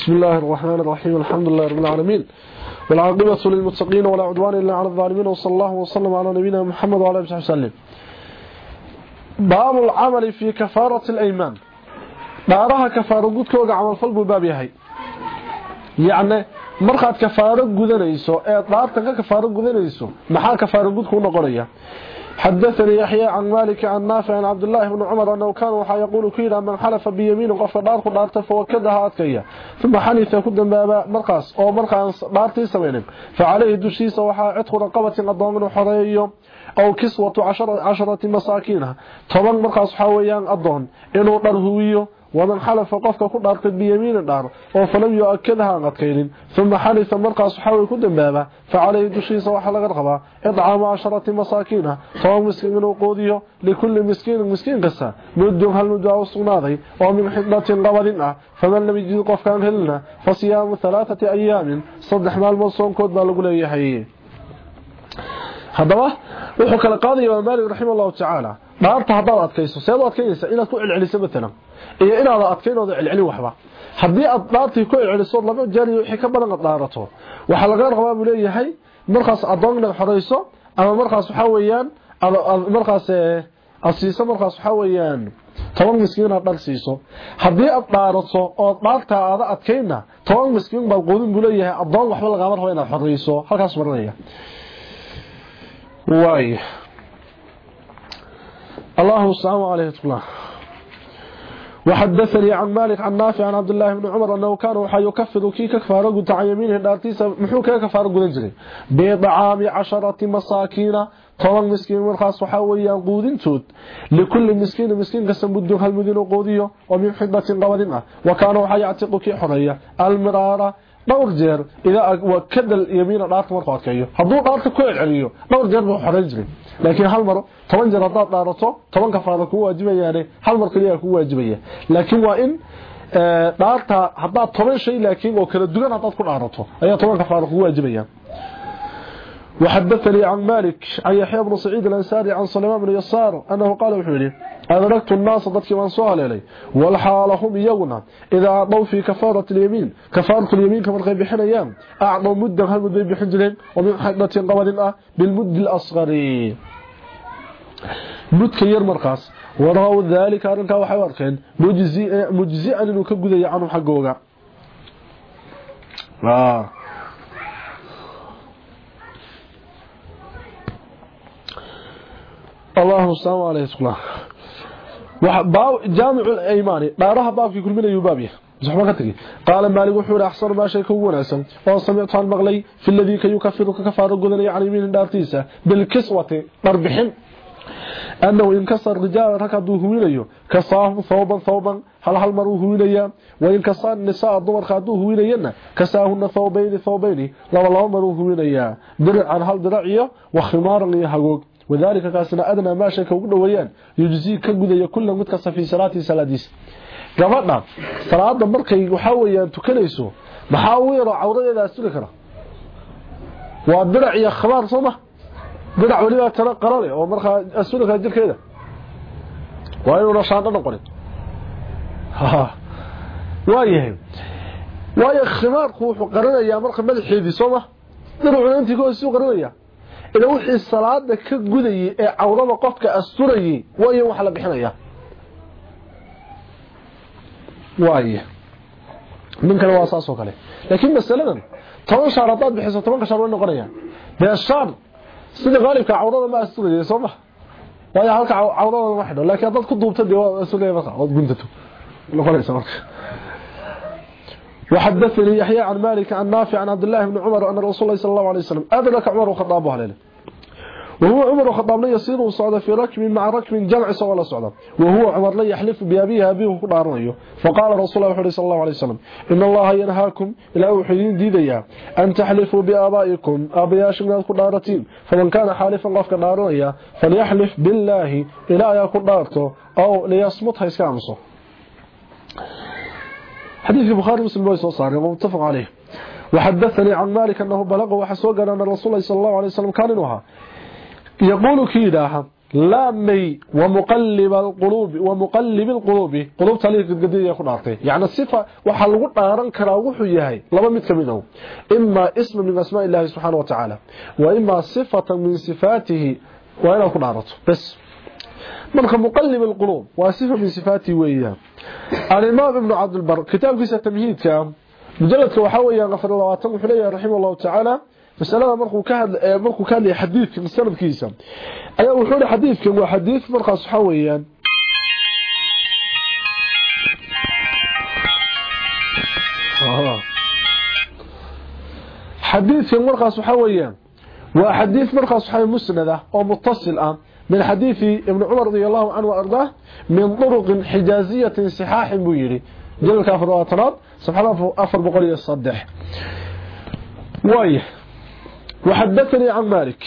بسم الله الرحمن الرحيم الحمد لله رب العالمين والعاقبة للمتقين ولا عدوان إلا على الظالمين وصلى الله وسلم على نبينا محمد وعلى آله وسلم باب العمل في كفارة الأيمان dhaaraha kafaaro gudkooga camalfal buu baab yahay yacni markaad kafaaro gudanayso ee dhaartan ka kafaaro gudanayso xadaanii yaxya عن maaliki عن naafic can cabdillaahi bni cumar annahu kaana waxaa yaquulu ku yidhaha man xalafa biyamiinin qofka dhaar ku dhaarta fawakadaha adkaya uma xanifa ku dambaaba markaas oo markaan dhaartii samaynin fa caleyhi dushiisa waxaa cidqu raqabatin addoon inuu xoreeyo ow kiswatu casharati masaakiina toban markaas waxaa weyaan inuu dhar huwiyo ومن حلف قفك كو دارت بيمين دار أو فلم يؤكدها قدكين ثم حلف مرقى صحابه كو دنبابا فعليه دشيسه وحا لا قبا إطعام 10 مساكين فهو مسكين وقوديو لكل مسكين مسكين قصة. مدو هل مدو أو صنادي أو من حضنه فمن لم يجد قف كان هلنا فصيام ثلاثة أيام. صدح مال مصون كود با لو hadaba wuxuu kala qaadaya maalik raximahullahu ta'ala dhaarta hadaad adkayso seed adkaysa inaad ku celceliso midna iyo inaad adkaynooda celcelin waxba. Haddii aad dhaartii ku celceliso laba iyo wixii ka badan aad dhaarato. Waxaa laga rabaa buu leeyahay markaas adoon inaad xorayso ama markaas waxaa weeyaan markaas aad siiso markaas waxaa weeyaan toban miskiin aad dhar siiso. Haddii aad dhaarato oo dhaarta aada adkayna toban miskiin baad quudin buu leeyahay. Adoon waxba lagaama rabo inaad xorayso. Halkaas marinaya waay الله السلام عليه الله. وحدثني عن مالك عن نافع عن عبد الله بن عمر أنه كان وحا يكفر كي كفار قد عيمينه دارتيسا محو كي كفار قد جري بضعام عشرة مساكين طبعا مسكين مرخاص وحاويا قودين توت. لكل مسكين مسكين قسم بدو هالمدين قوديو ومن حدة قوادنا. وكان وحا يعتق كي حرية. المرارة dhowr jeer idaa wakada yamiina dhaarta markuu adkeeyo hadduu dhaarta ku celceliyo dhowr jeer buu xorayn jiray laakiin hal mar toban jeer haddaad dhaarato toban kafaara kuu waajibayaane hal mar kaliya kuu waajibaya laakiin waa in dhaarta haddaad toban shay laakiin oo kala duwan haddaad ku dhaarato ayaa toban kafaara kuu waajibayaan وحدثني عن مالك عن يحيى بن سعيد الأنساري عن سليمان بن يسار أنه قال وحولي أدركت الناس ضدك من سؤال إلي والحال هم يونا إذا أعطوا في كفارة اليمين كفارة اليمين كما الغيب بحين أيام أعطوا مدة هل مدة بحجلين ومن حقنة قبل بالمد الأصغر مد كير مرقص ورأوا ذلك أرنك وحواركين مجزئا أنه كبقذي عنهم حقوقا آه الله وسلم جامع الأيمان. دارها بابك كل من يبابيه زحما كتغي قال مالك وحور أحسن ما شيء كو وناسن أو سمعت عن مغلي في الذي كيكفر كفاره غدن يعني من دارتيسا بالكسوة ضربحن أنه ينكسر رجال ركضوا هوينيو كصاف ثوبا ثوبا. هل هل مروا هوينيا وإن كسر النساء ضمر خادوا هوينينا كساهن ثوبين ثوبين. لا لا مروا هوينيا درع عن هل درعيه وخمار يهغوق وذلك كاسنا ادنى ما شك salaati salaadis gabadha salaada markay waxa weeyaan tukanayso maxaa uu yaro cawradeeda asuri kara waa dirac iyo khabaar soma dirac waliba tala qarale oo markaa asuri kara jirkeeda waa inuu rashaad noqon ha waayahay waayo khimaarku wuxuu qaranayaa marka madaxeedii soma diracuna intii ka soo qaranaya ila wixii salaada ka gudayay ee cawrada qofka asturayay waayo waxa la bixinaya waaye ninkan waa saas oo kale laakiin masaladan toban shaar haddaad bixiso tobanka shaar way noqonayaan dee shaar sida qaalibka cawrada ma asturayay soo ma waayo halka cawrada ma xidho laakiin haddaad ku duubta dee waa asturaya marka ood guntato noqonaysa marka وحدثني يحيى عن مالك عن نافع عن عبد الله بن عمر أن رسول الله صلى الله عليه وسلم أدرك عمر وخطابه عليه. وهو عمر وخطاب لا يصير وصعد في ركب مع ركب جمع ولا صعد وهو عمر لا يحلف بأبيه أبيه كدارنيه فقال رسول الله صلى الله عليه وسلم إن الله ينهاكم إلى أوحيين ديديا أن تحلفوا بآبائكم أبياش من الكدارتين فمن كان حالفا قفك دارنيا فليحلف بالله إلى يكون دارته أو ليصمتها يسكامسه حديث البخاري ومسلم هو صار متفق عليه. وحدثني عن مالك أنه بلغه وحسوا قال أن الرسول صلى الله عليه وسلم كان انها يقول كذا لا مي ومقلب القلوب ومقلب القلوب. قلوب تلك القديه يكون عارفه يعني الصفة وحلو دارن كرا و هو يحيى لبا ميدو إما اسم من أسماء الله سبحانه وتعالى وإما صفة من صفاته وأنا كنت عارفه بس. Marka muqallib alqulub wa sifa min sifati weeyaan. Al-imam ibn abd al-bar kitabkiisa tamhiidka mujalladka waxa weeyaan qafar 20 wuxuu leeyahay rahimahullahu ta'ala masalada markuu ka hadlay markuu ka hadlay xadiidka sanadkiisa ayaa wuxuu yiri xadiidkan waa xadiid markaas waxa weeyaan. Xadiidkan markaas waa xadiid markaas waxa musnada oo muttasil ah من حديث ابن عمر رضي الله عنه وأرضاه من طرق حجازية صحاح بيري جل كافر واتراب سبحان الله أفر بقرية الصدح. وحدثني عن مالك.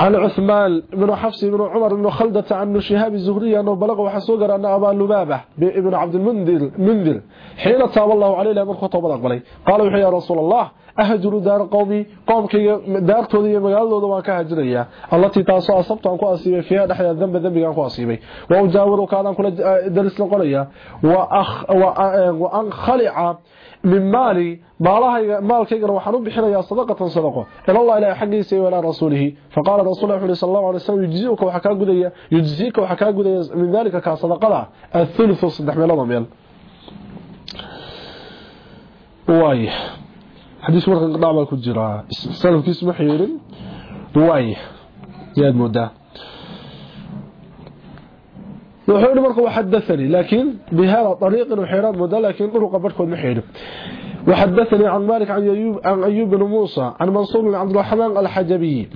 عن عثمان بن حفص بن عمر بن خلدة عن شهاب الزهري أنه بلغ وحسوقر أن أبا لبابة ابن عبد المنذر منذر حين تاب الله عليه لأمر خطب بلغ قال وحي رسول الله أهجر دار قومي قوم كي دار تودي مقالدود وان كهجريا التي تاسو أصبت أن كأصيبي فيها دحيا الذنب ذنب أن كأصيبي وأجاور كان كل درس لقريا وأخ وأن خلع من مالي مالها مالكيغنا waxaan u bixinayaa sadaqatan sadaqo ila Allah ilaahay xaqiisa iyo ila rasuulihi faqala rasuuluhu sallallahu alayhi wasallam yujziuka waxa ka gudaya yujziika waxa ka gudaya min dalika ka sadaqada الثلث saddex meelood meel waay حديث marka qadaaba ku jira salafkiisu ma xiirin waay yaad moodaa wuxuu marka waxadathani laakiin bihada طريق وحيران مودا laakiin طرق barkood ma xiirin وحدثني عن مالك عن أيوب, عن أيوب بن موسى عن منصور بن عبد الرحمن الحجبي.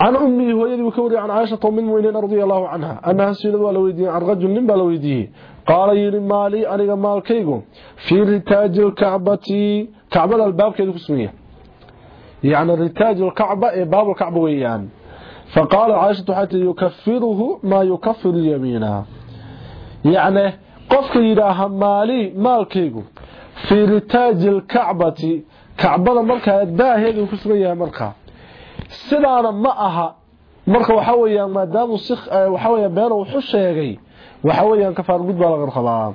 عن أمه ويدي وكوري عن عائشة من المؤمنين رضي الله عنها أنها سيدة ولويدي عن رجل من بلويديه قال يري مالي أنيق مالكيكو في رتاج الكعبة كعبة الباب كيدو كسمية يعني رتاج الكعبة باب الكعبة ويان. فقال عائشة حتى يكفره ما يكفر اليمين. يعني قفك يراها مالي مالكيكو في رتاج الكعبة كعبة مركا داهيد كسمية مركا sidaana ma aha marka waxa weeyaan maadaama si waxa weeyaan been uu xusheegay waxa weeyaan kafaar gud baa laga qabaa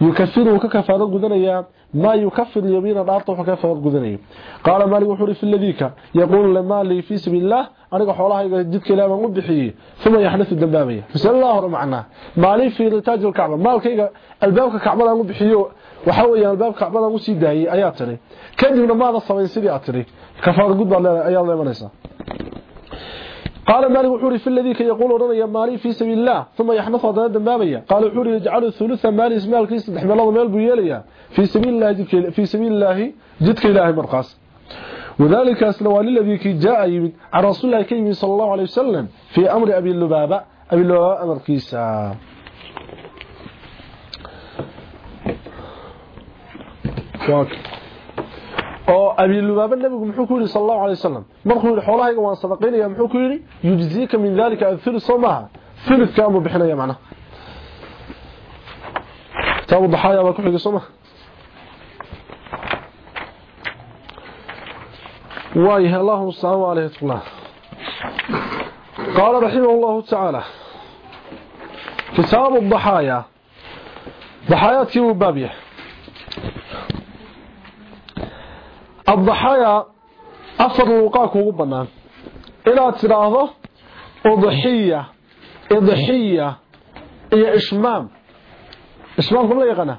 yukafiru ka kafaar gudanaya ma yukafir yamiina dhaarta waxa kafaar gudanaya qaala maali wuxuu fi ladika yaqul lama li fi sabilillah aniga xoolahayga jidka ilaahay baan u bixiyay thumma yahnasu dambaabaya bisallahu macna maali fi ritaaj alkaaba maalkayga albaabka kacbada aan u bixiyo waxa weeyaan albaabka kacbada aan u sii daayay ayaa tiri. Kadibna maada sameyn sidii aad tiri. Kafaar gud baa leedahay ayaa leemanaysa قال مالك وحوري في الذي يقول رضي مالي في سبيل الله ثم يحنث هذا الدمامية قال وحوري يجعل الثلث مالي اسمال كيس تحمل الله ميل بياليا في سبيل الله جدك في سبيل الله جدك إله مرقاس وذلك أسلوى للذي كي جاء عن رسول الله كيمي صلى الله عليه وسلم في أمر أبي اللبابة أبي اللبابة أمر كيسا oo abi lubaaba nabigu muxuu ku yiri sallallahu alayhi wasallam markuu yiri xoolahayga waan sadaqeynaya muxuu ku yiri yujzika min dalika athul samaha thuluth kaamu bixinaya macna tabu dhaxaya waa ku xiga soma وايه اللهم صل عليه الله قال رحمه الله تعالى كتاب الضحايا ضحايا كيف بابيه الضحايا أفر وقاك وقبنا إلى تراهضه أضحية إضحية إيا إشمام إشمام كم لا يغنى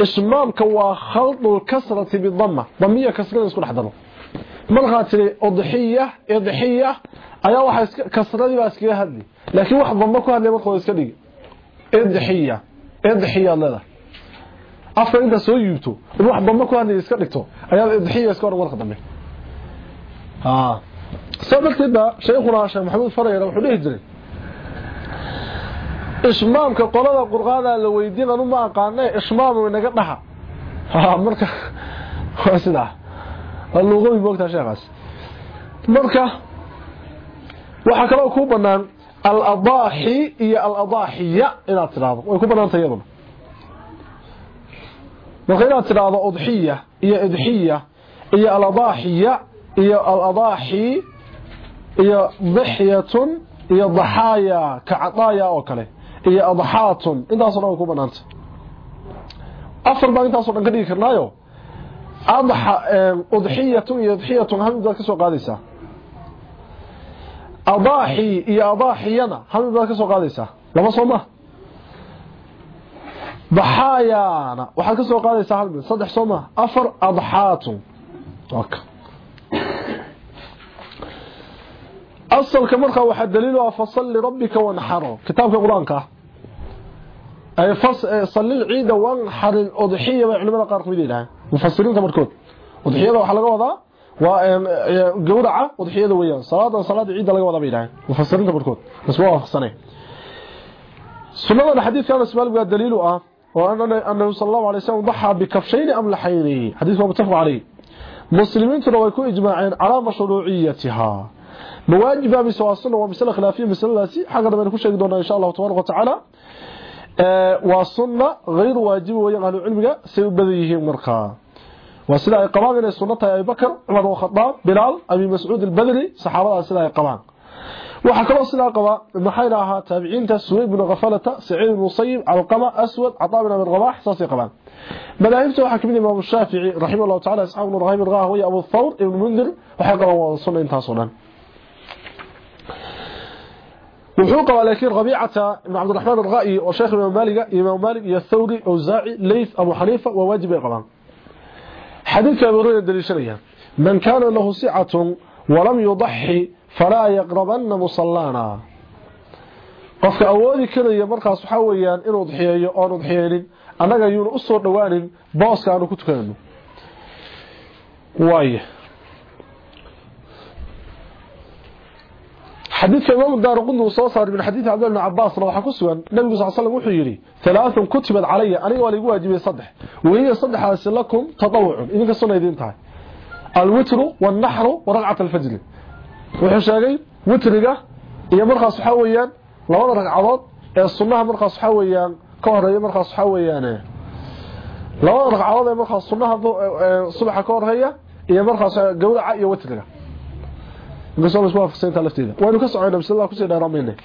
إشمام كوا خلط الكسرة بالضمة ضمية كسرة يسكن حضره مرغا تري أضحية إضحية أيا واحد كسرة دي باسكي هدي لكن واحد ضمكو هدي مرخو يسكن إضحية إضحية الله afka inta soo yiibto in wax dambe ku hadlay iska dhigto ayaa idxiya iska war qadamay ha. Sababtida sheekhuna sheekh maxamed farayra wuxuu dhihi jiray ismaamka qolada qurqaada la weydiin anu ma aqaanay ismaam inaga dhaha. Ha marka waa sida luuqo moogta sheekhaas. Marka waxa kale ku banaan al adaahi iyo al adaahiya inaad tiraahdo way ku banaantay marka inaad tiraahdo udxiya iyo idxiya iyo aladaaxiya iyo aladaaxi iyo dixyatun iyo daxaaya ka cadaaya oo kale iyo adxaatun intaasoo dhan way ku banaanta afar baan intaasoo dhan ka dhigi karnaayo. Adxa udxiyatun iyo udxiyatun hal mid baad ka soo qaadaysaa. Adaaxi iyo adaaxiyana hal mid baad ka soo qaadaysaa. Lama soo ma daxaayana waxaad ka soo qaadaysaa hal mid saddex soo ma afar adxaatun asalka markaa waxaa daliilo ah fasal lirabbika wanxaro kitaabka qur-aanka ah ay salil ciida wanxarin udxiya bay culimada qaar kamid yidhahaan mufasiriinta markood udxiyada waxaa laga wadaa waa gowraca udxiyada weeyaan salaadan salaada ciida laga wadaa bay yidhahaan mufasiriinta markood isma waafaqsanay sunnadana xadiidka anas maalik baa daliilu ah oo annahu sal allahu alay wasallam daxaa bikafshayni amlaxayni xadiidka waa mutafaq caleyh muslimiintuna way ku ijmaaceen calaa mashruuciyatihaa مواجب بس واسنه ومساله خلافيه مسالهاسي حقنا بان كشيغ دونا ان شاء الله تبارك وتعالى واسنه غير واجب ويان أهل العلم سي بديهين marka وسيده ay qabaan inay sunnata ay Bakar Umar oo Khattab Bilal Abi Mas'ud waxa kale sida qaba maxay lahaa tabiiciinta Suwayb ibn Ghafalata Sa'id ibn Musayyib Al-Qama Aswad Ata ibn Abi Rabah saasi qabaan madaahibta waxa kamid Imam Shafi'i rahimahullah ta'ala Ishaq ibn Rahim al-Ghahawi Abu Thawr ibn Mundhir waxa qabaan sunna intaas oo dhan wuxuu qabaa laakiin rabiicata ibn cabdiraxmaan alra'yi oo sheekh imaam maaliga imaam maalik iyo thawri awsaaci layth abu xaniifa waa waajib ay qabaan xadiidka abu hurayra daliishanaya man kaana lahu sicatun walam yudaxi falaa yaqrabanna musallaana qofka awoodi karaya markaas waxaa weeyaan inuu udxiyeeyo oon udxiyeynin annaga yuuna u soo dhowaanin booska aanu ku tukanano waay xadiidka imaamu daaraqudni uu soo saaray min xadiidi cabdullah bn cabbaasna waxaa ku sugan nabigu sal wuxuu yidhi halaathun kutibat calaya aniga waa laigu saddex wahiya saddexdaasi lakum tatawucun idinka suna idiin tahay alwitru waalnaxru waragcat alfajri wuxuu sheegay witriga iyo markaas waxa weeyaan labada ragcadood ee sunnaha markaas waxa weeyaan ka horreeya markaas waxa weeyaan labada ragcadood ee markaas sunnaha subaxa ka horreeya iyo markaas gowraca iyo witriga. Inkastoo la isku waafaqsanta lafteeda. Waynu ka soconay nabsada ku sii dheeraamaynay.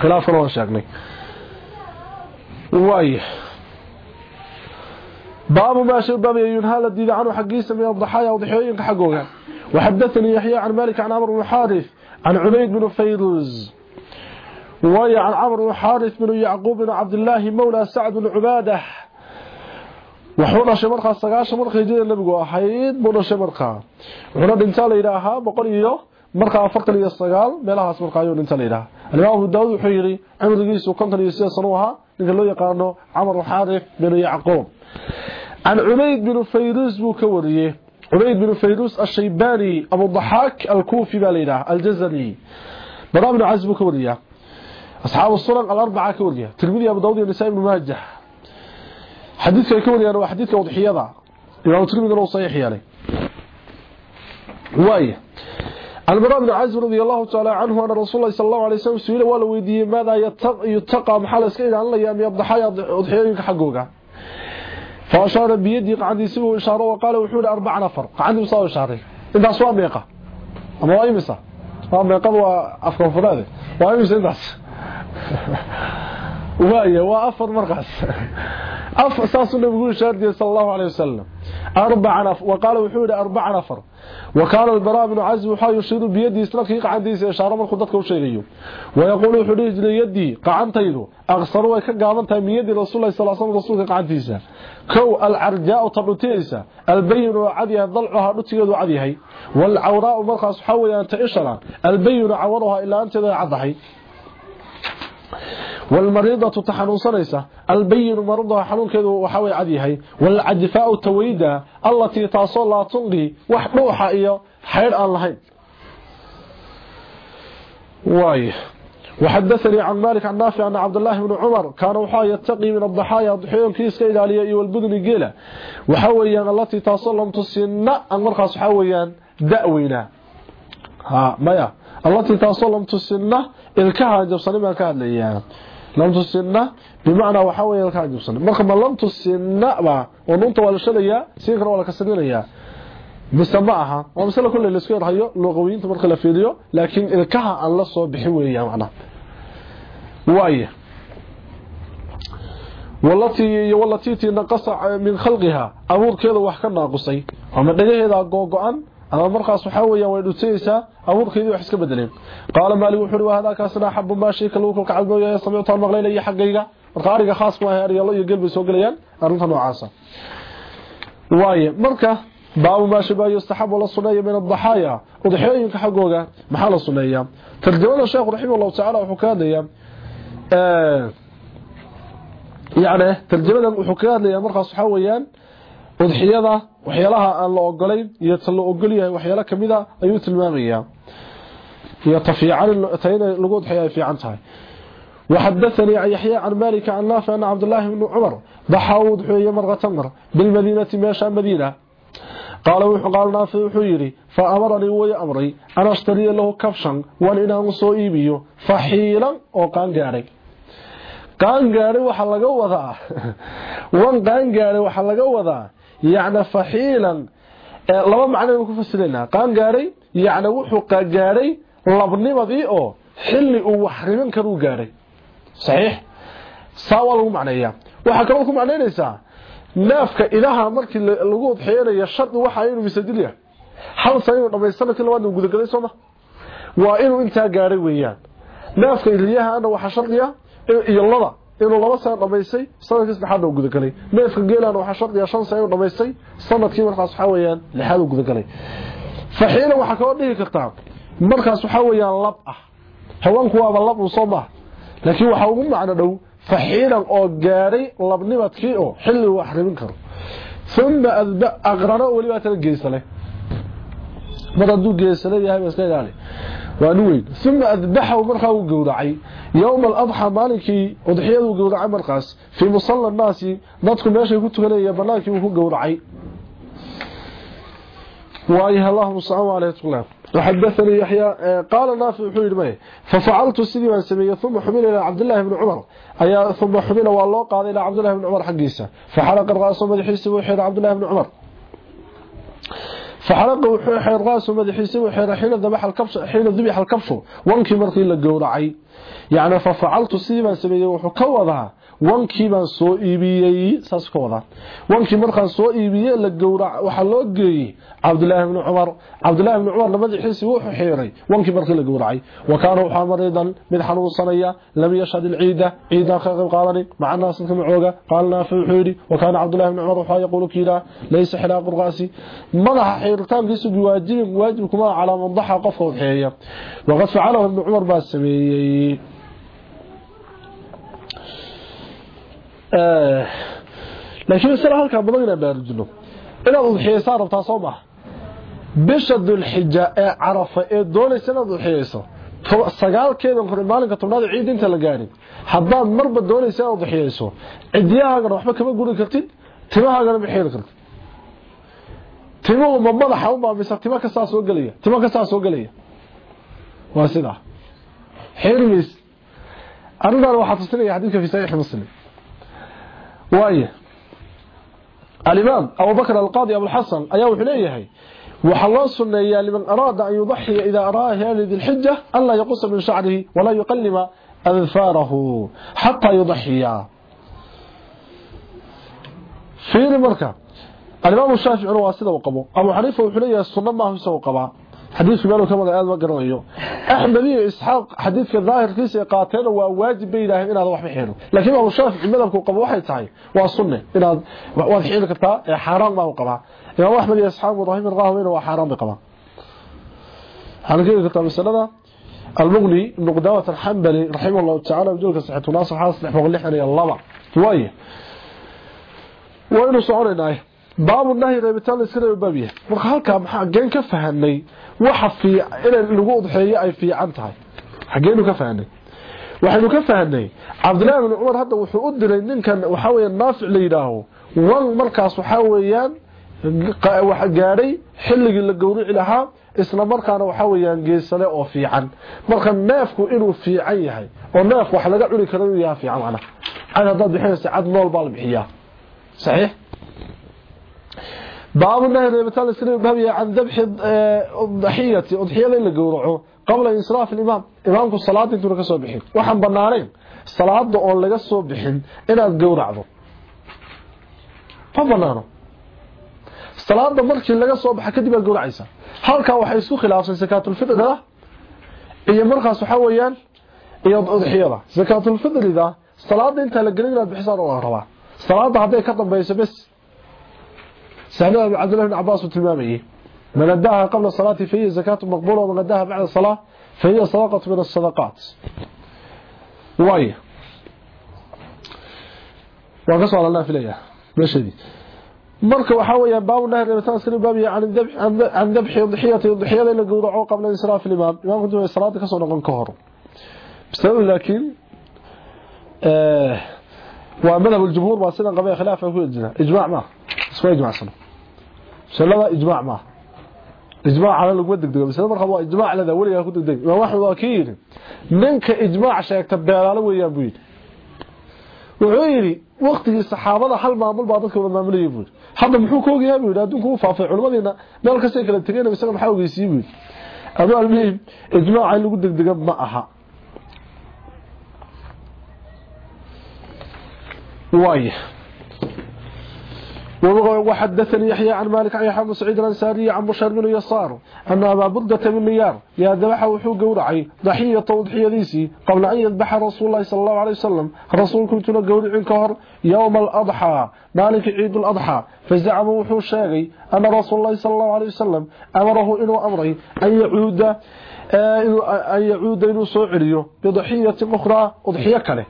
Khilaafkana waan sheegnay. Waay baabu maa shay baab yunhaa la diida canhu xaggiisa min adaxaaya udxiyooyinka fayruz way can camr bn xaarif bn yacquub bn cabdillaahi mawla sacd bn cubaadah wuxuu dhashay markaa sagaashan markay hijrada nabigu ahayd buu dhashay markaa wuxuuna dhintaa la yidhaahaa boqol iyo markaa afartan iyo sagaal meelahaas markaa ayuu dhinta la yidhaha alimaam abu daawud wuxuu yidhi cimrigiisu konton iyo sideed sano u ahaa ninka loo yaqaano camar xaarif binu yacquub can cubayd binu fayrus buu ka wariyey عبيد بن فيروس الشيباني أبو الضحاك الكوفي بالإله الجزري. براء بن عزب كوريا. أصحاب الصرق الأربعة كوريا. تلميذي أبو داودي النسائي بن ماجح حديثك كورية أنا وحديثك وضحي يضع إذا تلميذي أنا وصيحي يعني. وأي. البراء بن عزب رضي الله تعالى عنه أن رسول الله صلى الله عليه وسلم سويله ولو يديه ماذا يتقى محال اسكين عن الأيام يا أبو الضحايا أضحية يضع فأشار بيدي قعد يسوه إشارة وقال وحول أربع نفر. قعد يصاب إشارة. إنت أصواب ميقى أما هو إمسا أما ميقى وأفكار فراده وإمسا إنت وايا وأفر مرقس اف أساس النبي صلى الله عليه وسلم. أربع نفر وقال وحوده أربع نفر. وقال البراء بن عازب حي يشير بيدي سلك قعديس إشارة من خدك وشيغيو ويقول وحوده يدي قعنتيد اغسر وهي كغابنت ميدي رسول الله صلى الله عليه وسلم رسولك قعديس كو العرجاء تبرتيس البين عدي ضلعها دتيد عدي هي. والعوراء مرخص حويا تشرا البين عورها إلا أنت عدحي والمريضة تحنوصنيسة البين مرضها حنون كذو وحاوي عديهي. والعجفاء تويدة التي تصل لا تنقي وحنوحة إياه حير اللهين واي. وحدثني عن مالك عن نافع أن عبد الله بن عمر. كان وحا يتقي من الضحايا ضحيون كيس كإلالية والبدن قيلة وحاويا التي تصل لم تصينا أن مرخص حاويا دأوينا. ها مايا. التي تصل لم تصينا ilkaha jabsani baan ka hadlayaa lam tusinna bimacnaa waxaa weeye ilkaha jabsani marka ma lam tusinna ba oo nunta waa la shalayaa siinkana waa la kasrinayaa mise ma aha waa masale kolley la isku yarhayo luqawiyiinta marka la fiiriyo laakiin ilkaha aan la soo bixin weeya macnaha waaya walatii walatii naqasa min khalqiha abuurkeeda wax ka naaqusay ama dhagaheeda googo-an ama markaas waxa weeyaan way dhutaysaa abuurkeedii wax iska bedeleen qaala maalik wuxuu waa hada kaasna xabbu ma shay kale uu ka cadbooyay sameytaan maqleynaya xaqayga marka ariga khaas ma ahay ariga iyo gelbi soo galayaan arrinta noocaasa waaye marka baabu ma shabaa yustahabu la sunnaya min ad-dhahaya udhiyooyinka xaqooga maxaa la sunneeyaa tarjumada sheekh raximahullahu ta'ala wuxuu ka hadlayaa ee يعني ترجمه wuxuu ka hadlayaa markaas waxa weeyaan udxiyada waxyaalaha aan la ogolayn iyo tan la ogol yahay waxyaalo kamida ayuu tilmaamayaa iyo tafiican tayna lagu udxiyaa fiican tahay وحدثني عن يحيى عن مالك عن نافع أن عبد الله بن عمر ضحى ودحية مرة تمر بالمدينة ماشى مدينة قال قال نافع وحيري فأمرني وي أمري أن أشتري له كفشا وأن إنه صوئيبي فحيلا وقان قاري qaangaari waxa laga wadaa wan qaangaari waxa laga wadaa yacni faxiilan. Laba macno ku fasiraynaa qaan gaaray yacni wuxuu gaaray labnimadii oo xilli uu wax rimin karuu gaaray. Saxiix? Saa waa lagu macneeyaa. Waxaa kaloo ku macnaynaysaa naafka idaha markii lagu udxeynaya shardi waxa ah inuu misadilya hal sana inuu dhamay sannadkii labaad uu gudagalay sooma waa inuu intaa gaaray weeyaan. Neefka ilyahaana waxa shardiya iyo loda inuu laba sano dhameysay sanadkii saddexaad uu gudagalay neefka geelana waxa shardiya shan sano inuu dhameysay sanadkii markaas waxa weeyaan lixaad uu gudagalay faxiila waxa ka dhigi kartaa markaas waxa weeyaan lab ah hawanku waa lab uu soo ma laakiin waxa ugu macno dhow faxiilan oo gaaray labnimadkii oo xilli wax ribin karo thumma adba aqrana waliba tan geesale mada duu geesale yahay iska ilaali وانوين ثم أذبحه مرخه وقورعي يوم الأضحى مالكي وضحيه وقورعي مرقاس في مصلى الناس نادكم ماشي كنت غلي بناكي وهو قورعي وأيها الله مصعب عليه الصلاة وحدثني يحيى قال نافع حوير مي ففعلت سيدي سمية ثم حمل إلى عبد الله بن عمر أي ثم حمل والله قال إلى عبد الله بن عمر حقيسة فحلق الرأس ومدحيس وحيد عبد الله بن عمر فحلق وحير راسه مدحيسه وحير حين ذبح الكبش حين ذبح الكبش. وانكي مرقي لا يعني ففعلت سيدي بان سميه وحو كوضها wankii baan soo iibiyey saas ka wada wankii markaan soo iibiyey la gowrac waxa loo geeyey Abdullah ibn Umar Abdullah ibn Umar madaxiisa wuxuu xiiray wankii markii la gowracay wakaana waxa mariidan mid xanuunsanaya lam al-ciida ciida ka qayb qaadani macna sanka macooga qaalna fuuxiri wakaana Abdullah ibn Umar waxa yaqulu kiila laysa hilaq qurqasi madaxa xiiritaankiisu biwaajib waajib kuma cala man dhaxa qofka u xiiya waqad facalahu ibn Umar baa sameeyay laakiin sida halka badan inaan baarjino inaad udxiyeysaa rabtaa soo maaha bisha dulxija ee carafa ee doonaysa inaad udxiyeyso sagaalkeedan hore maalinka tobnaad ciid inta la gaarin. Haddaad marba doonaysa inaad udxiyeyso cidiyahaagana waxba kama guri kartid timahaagana ma xiiri kartid. Timuhu ma madaxa unbaa mise tima kastaa soo gelaya tima kastaa soo gelaya. Waa sidaa. Xiirmays arrintaan waxaa tusinaya وايه؟ الإمام أبو بكر القاضي أبو الحسن أياه حليه وحلو سنيا لمن أراد أن يضحي إذا أراه هذه الحجة أن لا يقص من شعره ولا يقلم أذفاره حتى يضحي في المركة الإمام الشافعي عنه واسده وقبه. أبو حنيفة وحليه السنة ما هو سوى قبه حديث قالوا كما قال وقرنيو احمدي إسحاق حديث الظاهر كيس قاتل وواجب إلى ان هذا لكن أبو شرف مذهبه قبا وحي تاعي والسنة ان واضح ان كتا حرام ما هو قبا. يا أحمد يا إسحاق إبراهيم الغاوي هو قبع قبا هل كده كتاب السنة؟ المغني نقداه الحنبلي رحمه الله تعالى بدون صحته ناصح حاصل حق لحن يا الله. توي وين صورنا baabu nahyi reebitaan iska reeba baabiya marka halkaa maxaa xageen ka fahanay waxa fiic in lagu udxeeyo ay fiican tahay. Xageenu ka fahanay. Waxaynu ka fahanay cabdullaahi bin cumar hadda wuxuu u diray ninkan waxa weeye naafic la yidhaaho. Markaas waxaa weeyaan gaadhay xilligii la gowrici lahaa isla markaana waxa weeyaan geesale oo fiican. Marka neefku inuu fiican yahay oo neef wax laga cuni karo inuu yahay fiican macna. Cad haddaad bixinaysa cad nool baa la bixiyaa. Saxiix باب النهي ريبتان السنة بابي عن ذبح الضحية أضحية إلا قورعه قبل إنصراف الإمام إمامك الصلاة انتو لك صوبحين وحن بنانين الصلاة دعون لك صوبحين إلا قورعه فبنانه الصلاة مركي لك صوبح كدب القورعيسة halka waxay isku khilaafsan zakaatul fidrida iyo markaas waxa weeyaan iyo udhiyada zakaatul fidrida salaada inta la gelin inaad bixisaan oo rabaa salaada haday ka dambayso bas سهل عبد الله بن عباس وتلمامه من أداها قبل الصلاة فهي زكاة مقبولة ومن أداها بعد الصلاة فهي صدقة من الصدقات. وعي وقصوا على الله في الأيام بشدي مركب حاوية باب الله الرمتان سكري بابي عن الذبح عن ذبح يضحية يضحية لأنه قوضعه قبل الإسراء في الإمام. إمام كنت في الصلاة قصوا نقن كهر. بسبب لكن آه، وعملها بالجمهور وعسنا قبل خلافه في الجنة إجماع ما؟ اسمه إجماع صلى maslada ijmaac maaha ijmaacana laguma degdego. Maslada markaa waa ijmaac lada weligaa ku degdeg. Waa kii yidhi? Ninka ijmaac sheegta beelaalo weeyaan buu yidhi. Wuxuu yidhi waktigii saxaabada hal maamul baa dadka wada maamulayay buu yidhi. Hadda muxuu ka ogyahay buu yidhi adduunku u faafay culimmadiina meel kastay kala tegayna isaga maxaa ogeysiiyey? buu yidhi. Ama almuhim ijmaaca lagu degdega ma aha. Waaya وحدثني يحيى عن مالك عن يحيى بن سعيد الأنصاري عن بشير بن يسار أن أبا بردة بن نيار يا ذبح وحو غورعي ضحيه توضحيديسي قبل أن يذبح رسول الله صلى الله عليه وسلم. رسول كنت غورعين كهر يوم الأضحى. مالك عيد الأضحى. فزعم وحو شاغي أن رسول الله صلى الله عليه وسلم أمره إنه امري أن يعود أن يعود إنه سو عريو بضحية أخرى اضحيه كله.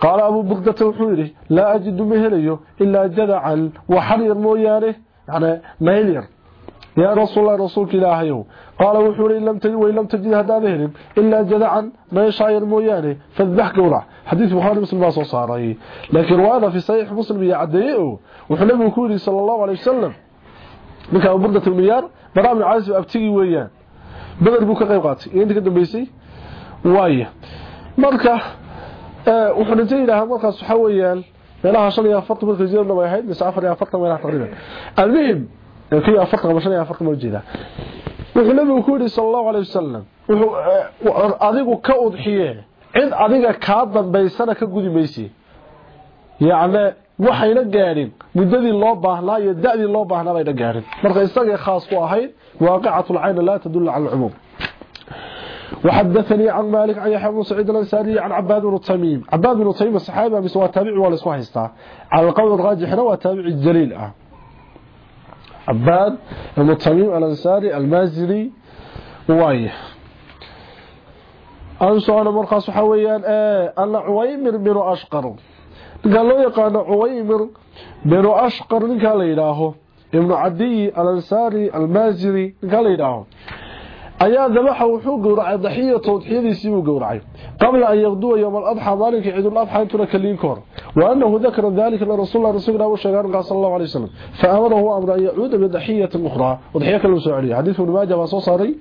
قال أبو بردة وحوري لا أجد مهليو إلا جدعا وحرير مويانه يعني مهلير. يا رسول الله رسولك إلهيو قال وحوري لم تجد هذا مهلم إلا جدعا ما يشاير مويانه فالذبح قولع حديث بخاري مسلم ما صاري لكن روانا في صحيح مسلم يعديه. وحلم وكوري صلى الله عليه وسلم. منك أبو بردة المليار برامي عايز أبتغي ويان بدر بوكا قيبقاتي إنت كده بيسي وايه ee wuxuu dhintay ilaahay markaas waxa weeyaan meelaha shan iyo afartan markay jeedna way ahayd mise afar iyo afartan meelaha taqriiban almuhim kii afartan ama shan iyo afartan jeeda. Wuxuu nabigu ku yidhi sallallahu alayhi wasallam wuxuu adigu ka udxiye cid adiga ka dambaysana ka gudi maysi. Waxayna gaadhin muddadii loo baahnaa iyo da'dii loo baahnaa bayna gaadhin marka isagay khaas ku ahayd waaqicatul cayn laa tadullu cala alcumuum. وحدثني عن مالك عن يحيى بن سعيد الانصاري عن عباد بن تميم. عباد بن تميم الصحابي بس هو تابعي ولا اسمه هيستا على القول الراجح هو تابعي الجليل. آه. عباد بن تميم الانصاري المازري وايه أنسو أنا مرخص حويان آه. أن عويمر بن أشقر. قال له يقال عويمر بن أشقر قال إلهه ابن عدي الانصاري المازري قال إلهه ayaa dabaxa wuxuu gowracay daxiya tawdixiyadiisii uu gowracay qabla an yaqduwa yawm al-adha maalinka ciid al-adha intuu kaliin koor wa annahu dhakara dhalika li rasuulillah rasuulillah sheegan sallallahu alayhi wasallam fa amarahu amra an ya'ud bi dahiyatin ukhra udhiya kale soo celiyo hadith ibn majah soo saaray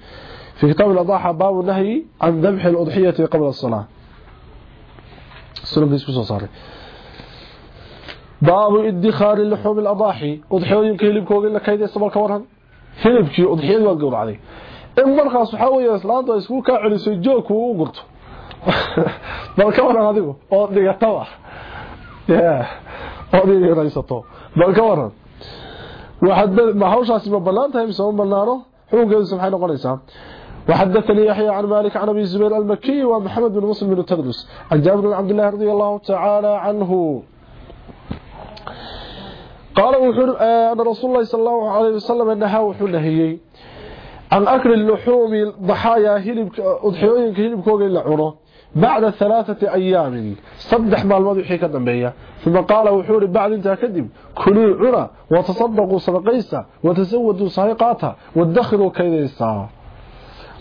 fi kitab al-adha bab nahyi an dhabh al-udhiyati qabla as-salah sunan bisku soo saaray باب ادخار اللحوم الاضاحي اضحيوينka hilibkooga la udhiyada waa gowracday in markaas waxa weeye islaanta isku ka celisay joogku u gurto bal ka waran adigu oo dhigataba yaa oo dhigaysato bal ka waran waxad ma hawshaasi ma balaantahay mise ma balaano xukunkeedu maxay noqonaysaa وحدثني يحيى عن مالك عن ابي الزبير المكي ومحمد بن مسلم بن تدرس عن جابر بن عبد الله رضي الله تعالى عنه قال ان رسول الله صلى الله عليه وسلم انها وحنهيي عن أكل اللحوم ضحايا هلب أضحيوينك هلبكوغ إلا عنا بعد ثلاثة أيام صدح مع المضيحي كدنبية ثم قال وحور بعد انت كذب كلوا عنا وتصدقوا صدقيسا وتزودوا صحيقاتها وادخروا كيديسا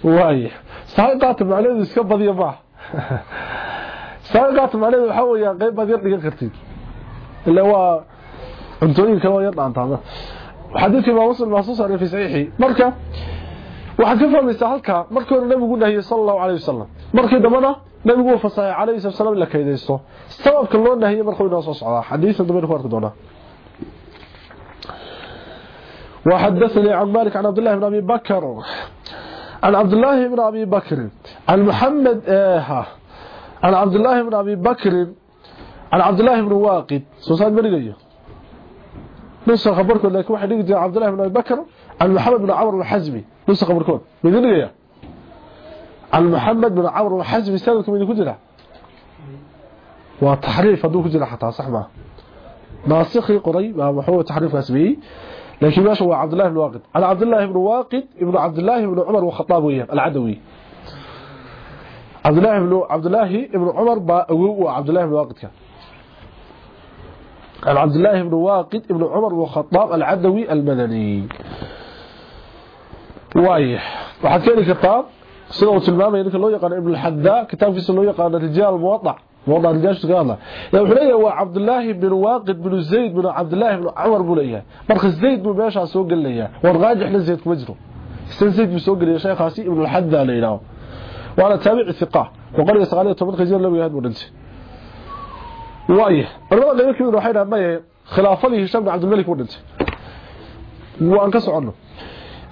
واي. صحيقات معنى اسكبض يباه صحيقات معنى وحاول قيب بدير لك كرتين اللي هو انتوين كانوا يطلع أنت حديث ما وصل محصوص في صحيحي. مركة. Hore nabigu nahiyey sala allahu calayh wasalam markii dambana nabigu uu fasaxay calayhi salatu wasalam in la kaydaysto sababka loo nahiyey markuu inoo soo socdaa xadiisan dambe ku arki doonaa وحدثني عن مالك عن عبد الله بن أبي بكر عن عبد الله بن أبي بكر عن محمد آه عن عبد الله بن أبي بكر عن عبد الله بن واقد سوسان مرقية نسخ خبركم لكن واحد يجي عبد الله بن أبي بكر عن محمد بن عمرو الحزمي. نسخ خبركم مرقية عن محمد بن عمرو الحزمي سألكم من كجرة وتحريف هدو كجرة حتى صح ما ناسخي قري وهو تحريف اسمي لكن ماشي هو؟ عبد الله بن واقد. على عبد الله بن واقد ابن عبد الله بن عمر وخطاب وياه العدوي. عبد الله بن عبد الله بن عمر وعبد الله بن واقد كان. عبد الله بن واقد ابن عمر وخطاب العدوي المدني. وايح. وحد كان الخطاب سنة تلمام انك لو يقال ابن الحداء كتاب في سنه قال رجال موضع موضع الجاش قال؟ يا وحليه هو عبد الله بن واقد بن زيد بن عبد الله بن عمر بوليا مرخ زيد بن باشا سوق قال لي ورغاجح لزيد وجره استن زيد بن سوق قال شيخ خاصي ابن الحداء ليلا وأنا تابع الثقه وقال لي صالح تبغى خير لو يهد ودلت وايه الرب اللي يكون روحي خلافة هشام بن عبد الملك ودلت وان كسو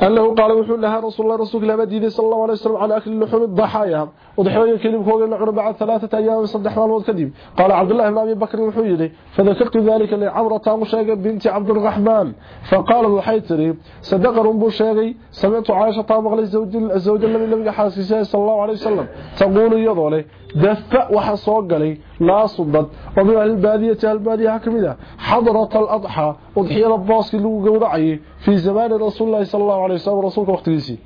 أنه قال وحول لها رسول الله رسول الله مدينة صلى الله عليه وسلم على أكل اللحوم الضحايا. وضحوية كلمة كوغل لعنا بعد ثلاثة أيام صدح مالمود كذب. قال عبد الله بن أبي بكر وحيري فذكرت ذلك لعمرة مشاقة بنت عبد الرحمن. فقال وحيتري صدق رنبو شاقي سمعت عائشة مغلي الزوج, الزوج الذي لم يحاسسه صلى الله عليه وسلم. تقول يضولي دفع وحصوق لي لا صدد ومن البادية البادية كمدة حضرة الأضحى وضحية الباص اللي قوضعي في زمان رسول الله صلى الله عليه وسلم رسولك وقت ليسي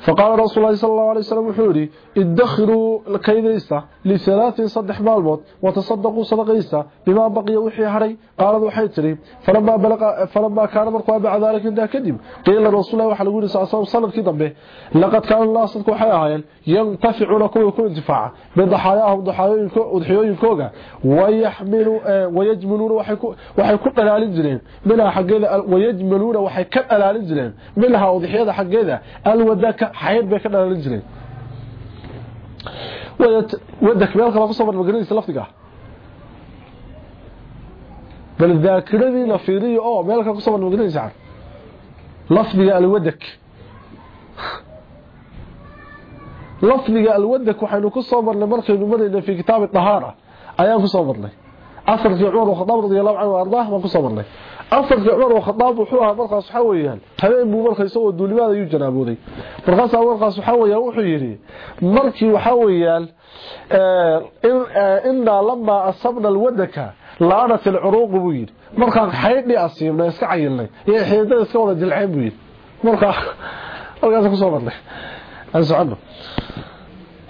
فقال رسول الله صلى الله عليه وسلم وحوري ادخروا كيديسا لثلاث صدح مالموت وتصدقوا صدقيسا بما بقي وحي هري قال وحي فلما بلغ فلما كان مرقوا بعد ذلك انت كدب قيل رسول الله وحا لغوري صلى الله عليه وسلم كي دمبه لقد كان الله صدق وحي اهايان ينتفع لكم يكون انتفاع بضحاياهم ضحاياهم ويحملوا ويجملون وحي وحي كدلالين جيرين منها حقيده ويجملون وحي كدلالين جيرين منها وضحيده حقيده الودك حيد bay ka dhalaalin ودك بيالك لا قصة بالمقرنة سلافتك بل ذاكرني نفيري أو بيالك لا قصة بالمقرنة سعر لفظي قال ودك. لفظي قال ودك وحينو قصة بالمركز المرنة في كتاب الطهارة. أيام قصة بالله أثر في عمر وخطاب رضي الله عنه وأرضاه ما قصة بالله أصدق عمر وخطاب وحوها برقى صحاوي هذين بو برقى يسوى الدولي ماذا يجنبه ذي برقى صحاوي برقى صحاوي وحيري. مركي وحاوي آه، آه، إن لما أصبنا الودكة لانت العروق بوير مركا حيدي أصيب لا يسكعي الله يا حيدي أصيب لا يسكعي بوير مركا أولي أصدق صبر لي. أنسو عنه.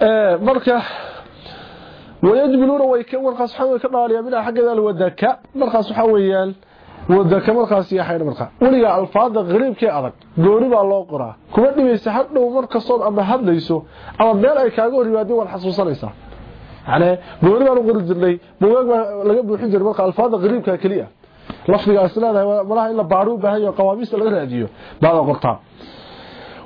آه، مركا ويجبلون ويكون خاصحاوي كما قال يا بنا حق ذا الودكة مركا صحاوي wadaka markaas iyo marka weligaa alfaada qariibkii adag gooni baa loo qoraa. Kuma dhibaysa hadhow markastood ama hadlayso ama meel ay kaaga hor yimaadeen waad xasuusanaysaa. Yani gooni baanu qori jirnay bugaag laga buuxin jiray marka alfaada qariibkaa keliya. Lafdigaas leedahay malaha in la baaro u baahan laga raadiyo. Baadaa qortaa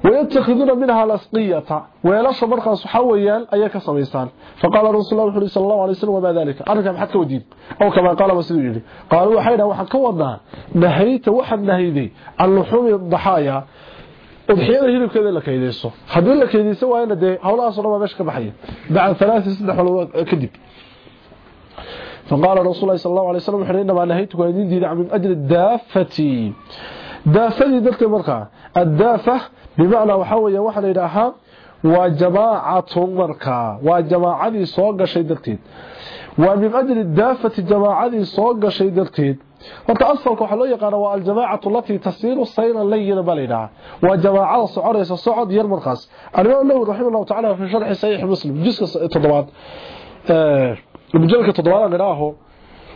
ويتخذون منها الأسقية ويلاش مرقى صحويان أيك سميسان. فقال رسول الله صلى الله عليه وسلم وما ذلك؟ أرجع بحكة وديد أو كما قال مسلم قال قالوا حين وحكة نهيت وحد نهيدي. اللحوم الضحايا. أضحيان رهيلوا كذلك لك يديسوا خبير لك يديسوا وأين دي. أولا أصروا ما بشك بحية بعد ثلاث سنة حلوة كذب. فقال رسول الله صلى الله عليه وسلم حين إنما نهيتك وديد عن أجل الدافة. دافة دلت مرقى الدافة بمعنى وحوية وحنا يداها وجماعة مركا وجماعة صوغ شيدرتين. ومن أجل الدافة جماعة صوغ شيدرتين. وتأصلك وحلو يقال والجماعة التي تسير الصير الليل بلنا وجماعة صعر الصعد يرمرخص الإمام النووي رحمه الله تعالى في شرح صحيح مسلم.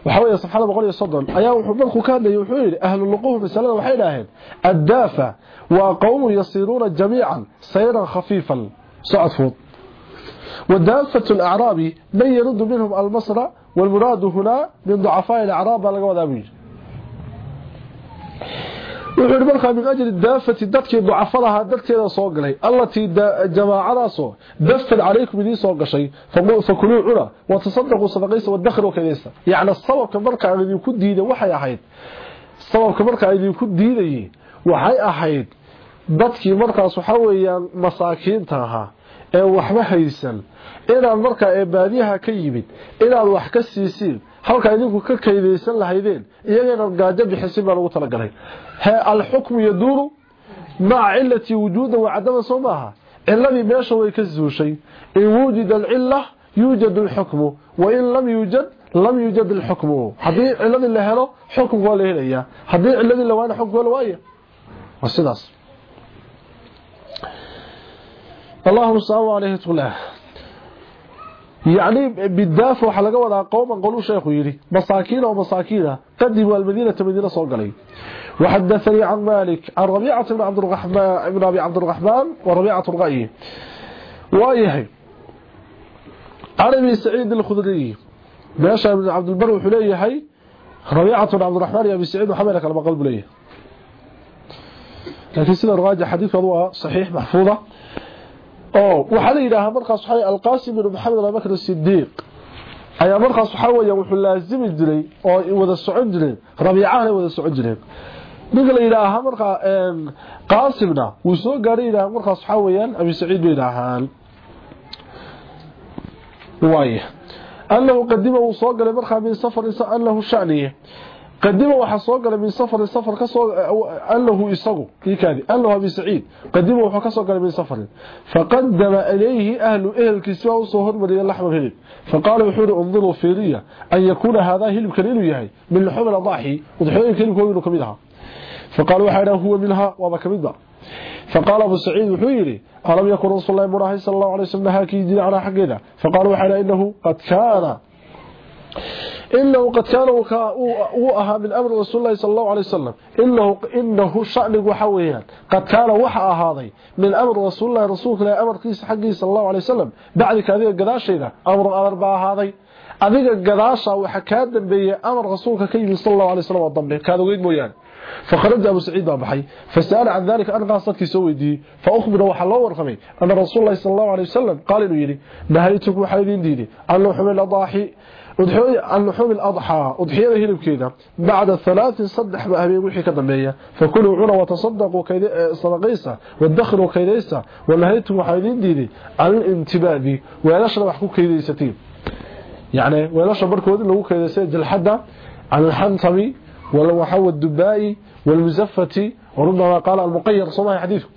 جزء تضباط المجلد تضباط قراه وحوية سبحانه بقول يصدر أيها وحبركو كان يوحيل أهل اللقوه مثلا وحيلاهن الدافة وقوم يصيرون جميعا سيرا خفيفا. سعد فوض والدافة الأعرابي من يرد منهم المصر والمراد هنا من ضعفاء الأعراب لقوة ذابير wuxuu markaa min ajli daafati dadkii ducafadaha dadkeeda soo galay allatii jamaacadaasoo dafan calaykum idiin soo gashay fakuluu cuna watasadaquu sadaqaysa wadakhru kadaysa yacni sababka markaan idinku diiday waxay ahayd sababka markaa idinku diidayay waxay ahayd dadkii markaas waxa weeyaan masaakiinta ahaa ee waxba haysan inaad markaa ee baadiyaha ka yimid inaad wax ka siisiin halka idinku ka kaydaysan lahaydeen iyaga inaad gaajo bixisin baa lagu talagalay الحكم يدور مع علة وجوده وعدم صمها إن لم يبنش ويكزه شيء إن وجد العلة يوجد الحكم وإن لم يوجد لم يوجد الحكم. حضير الذي له حكم وله إليا حضير الذي له حكم وله إليا والسلاس اللهم صل الله عليه وسلم يعني بالدافع qowman qolu sheekhu yiri masaakiin oo masaakiina qadimu almadinata madina soo galay وحدثني عن مالك عن ربيعة بن عبد الرحمن بن أبي عبد الرحمن وربيعة الرأي وأيه. عن ابي سعيد الخدري. باشا بن عبد البر وحليه. ربيعة بن عبد الرحمن يا أبي سعيد وحملك على قلب ليه. لكن سيده الراجح حديث هو صحيح محفوظة. Oo waxa la yiraahdaa markaas waxa alqaasim ibn maxamed abubakr as-siddiq ayaa markaas waxa weeye wuxuu laazimi jiray oo wada socon jiray rabiicana wada socon jiray ninka la yiraahdaa markaa een qaasimna wuu soo gaaray yiraahdaa markaas waxa weeyaan abi saciid bay yiraahdaan waaye annahu qadima uu soo galay markaa min safar annahu shaniye قدمه وحصو قال من سفر السفر كسو أنه اسقو كي كان أنه أبي سعيد. قدمه وحو كسو قال من سفر. فقدم إليه أهل أهل كسو وسهر مليه لحم هليب فقال وحور أنظروا في ريا أن يكون هذا هليب كليل يحي من لحم الضاحي وضحوه كليل كو إنه كميدها فقال وحيره هو منها وما كميدها فقال أبو سعيد وحيري ألم يكن رسول الله مراحي صلى الله عليه وسلم هاكي يجري على حقه فقال وحيره إنه قد كان إنه قد كان وأها من أمر رسول الله صلى الله عليه وسلم. إنه, إنه شأنك وحويان. قد كان وحا هذا من أمر رسول الله رسول الله أمر قيس حقه صلى الله عليه وسلم. بعد هذه القداشة أمر أمر بها هذا. adiga gadaasha waxa ka dambeeyay amar rasuulka ka yimid sallallahu alayhi wasallam dambe mooyaan فخرج أبو سعيد بابحي فسأل عن ذلك أن قاصتك سو ويدي فاخبر waxa loo warqamay أن رسول الله صلى الله عليه وسلم قال إنه يري. نهيتك waxa idin diiday annu xumil adahi ودحي أن لحوم الأضحى ودحيه هلب كده بعد الثلاث صدح بهبي وخي كدميه فكلوا عرو وتصدقوا آه، صدقيسه وادخروا ولا ولهيت وحايدين ديدي. على الانتبابي ولا شرب حكو كيديستين يعني ولا شبركود لو كيديسه جلحدا على الحنصبي ولا وحو الدبائي والمزفتي وربما قال المقير صلى حديثه.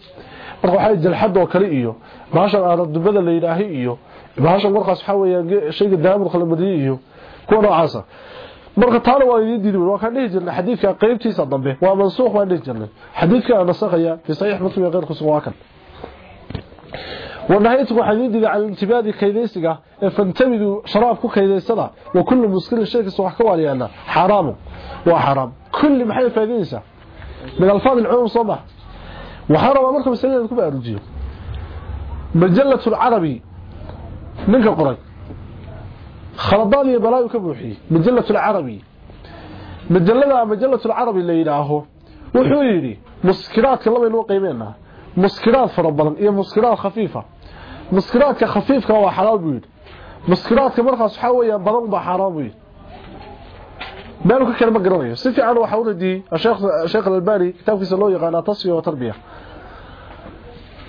ربو حي جلحدا وكلي إيو. ماشا الدبده ليراهي إيو. baasho murqas xawayaan shayga daamur khalmadii iyo kuwa noocaas marka taana waa idin diiday waa ka dhihi jirnay xadiidka qaybtiisa dambe waa mansuuq waan dhihi jirnay xadiidka aan fi sahih muslim qeyrku suwaakan ونهيتك حديدي عن الانتباد كيديسغا فانتبدوا شرابك كيديسدا وكل مسكر شيء سو wax ka waliyana حرام وحرام كل maxay faadinaysa min alfaad العموم صباح وحرام marka masalada ku baarujiyo majallatu العربي ninka qoray خلداني بلاوي كبوخي مجلة العربي. مجلدها مجلة العربي اللي يراهو وحويري مسكرات كلمه لو قيمينها مسكرات فربلن اي مسكرات خفيفة. مسكرات خفيفه هو حلال بيد مسكرات مرخص حويا بدن بحرام بيد مالو كلمة غرانيه سيف عن وحا ولدي الشيخ الشيخ الباري كتاب في سلو يقانا تصفية وتربية.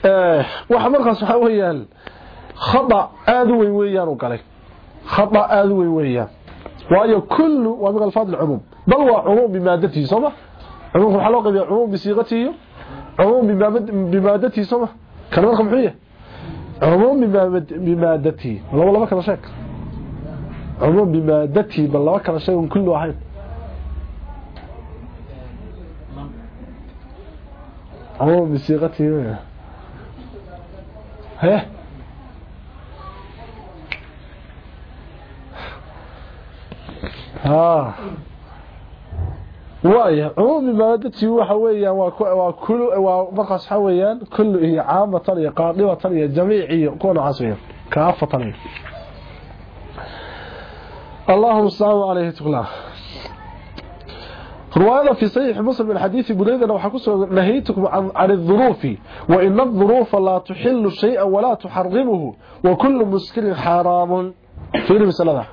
آه وحا مرخص حويا خطا آدوي ويانو قالك خطأ اذ وي ويا وايا كل وامق الفاظ العموم. بل وعموم بمادته صبا عموم خلوق دي عموم بصيغته. عموم بمادته صبا كان رقم عموم بمادته. والله لو ما كان شك عموم بمادته بل لو كان شك كل واحد. عموم بصيغته. ها؟ ها واي عمومي مادتي هو حويا وا كو كل وا حويان كل هي عامة طريقة قاضيه طريقة جميعية كون عصير. كافة طريق اللهم صل عليه تقنا رواه في صحيح مسلم الحديث بوليد أنا وحا كسو نهيتكم عن الظروف وإن الظروف لا تحل شيئا ولا تحرمه وكل مسكر حرام. في المساله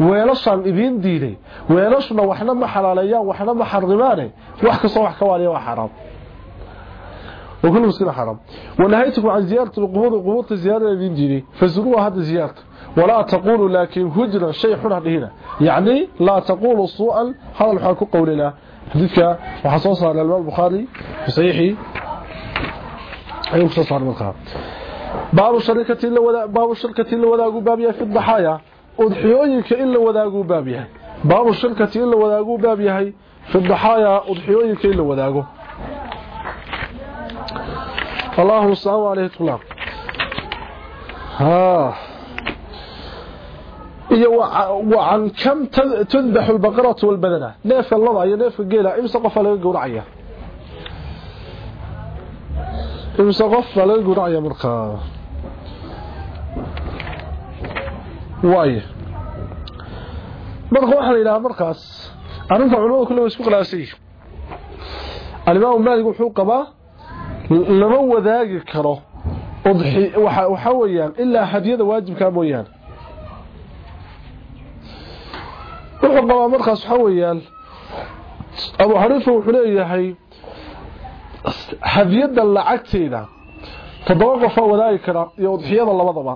weelashaan idiin diiday weelashuna waxna ma xalaaleeyaan waxna ma xarimaane wax kastoo wax ka xaraam. وكل مسكين حرام ونهيتكم عن زيارة القبور وقبور زيارة الذين جيني فزروها هذا زيارة ولا تقولوا لكن هجرا شيء حنا هنا يعني لا تقولوا سوءا هذا الحال قولنا حديثك وحصوص على الإمام البخاري أيوم خصوص على الملقى باب الشركة إلا وذا باب الشركة إلا وذاقوا بابيها في الضحايا أضحيوينك إلا وذاقوا بابيها باب الشركة إلا وذاقوا بابيها في الضحايا أضحيوينك إلا وذاقوا الله السلام عليكم الله ها وعن كم تذبح البقرة والبدنة نيف اللضع نيف القيلة امسا قفا لغا قرعية امسا قفا لغا قرعية مرقا واي مرقا واحد إلى مرقاس أرنفع علوه كله يسبق الأسي الإمام مالك وحوق lama wadaagi karo waxa weeyaan ilaa hadiyada waajibkaa mooyaane wuxuu qabaa markaas waxa weeyaan abu xaniifa wuxuu leeyahay hadiyada lacagteeda toddoba qofaa wadaagi kara iyo udxiyada labadaba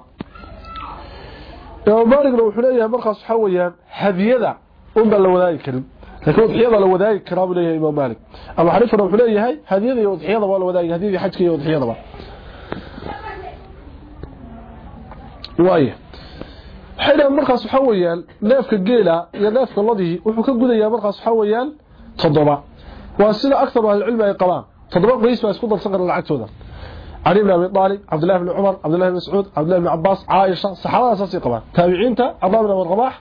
imaam maaligna wuxuu leeyahay markaas waxa weeyaan hadiyada unbaan la wadaagi karin laakiin udxiyada la wadaagi karaa buu leeyahay imaam maalik abu xaniifana wuxuu leeyahay hadiyada iyo udxiyada waa la wadaagi hadiyadii xajka iyo udxiyadaba waaye waxay dhahaan markaas waxaa weeyaan neefka geela iyo neefka ladii wuxuu ka gudayaa markaas waxaa weeyaan toddoba waa sida aktaru ahlicilmi ay qabaan toddoba qoys baa isku darsan kara lacagtooda علي بن أبي طالب عبد الله بن عمر عبد الله بن مسعود عبد الله بن عباس عائشة صحابة اساسي قبان تابعين عطاء بن رباح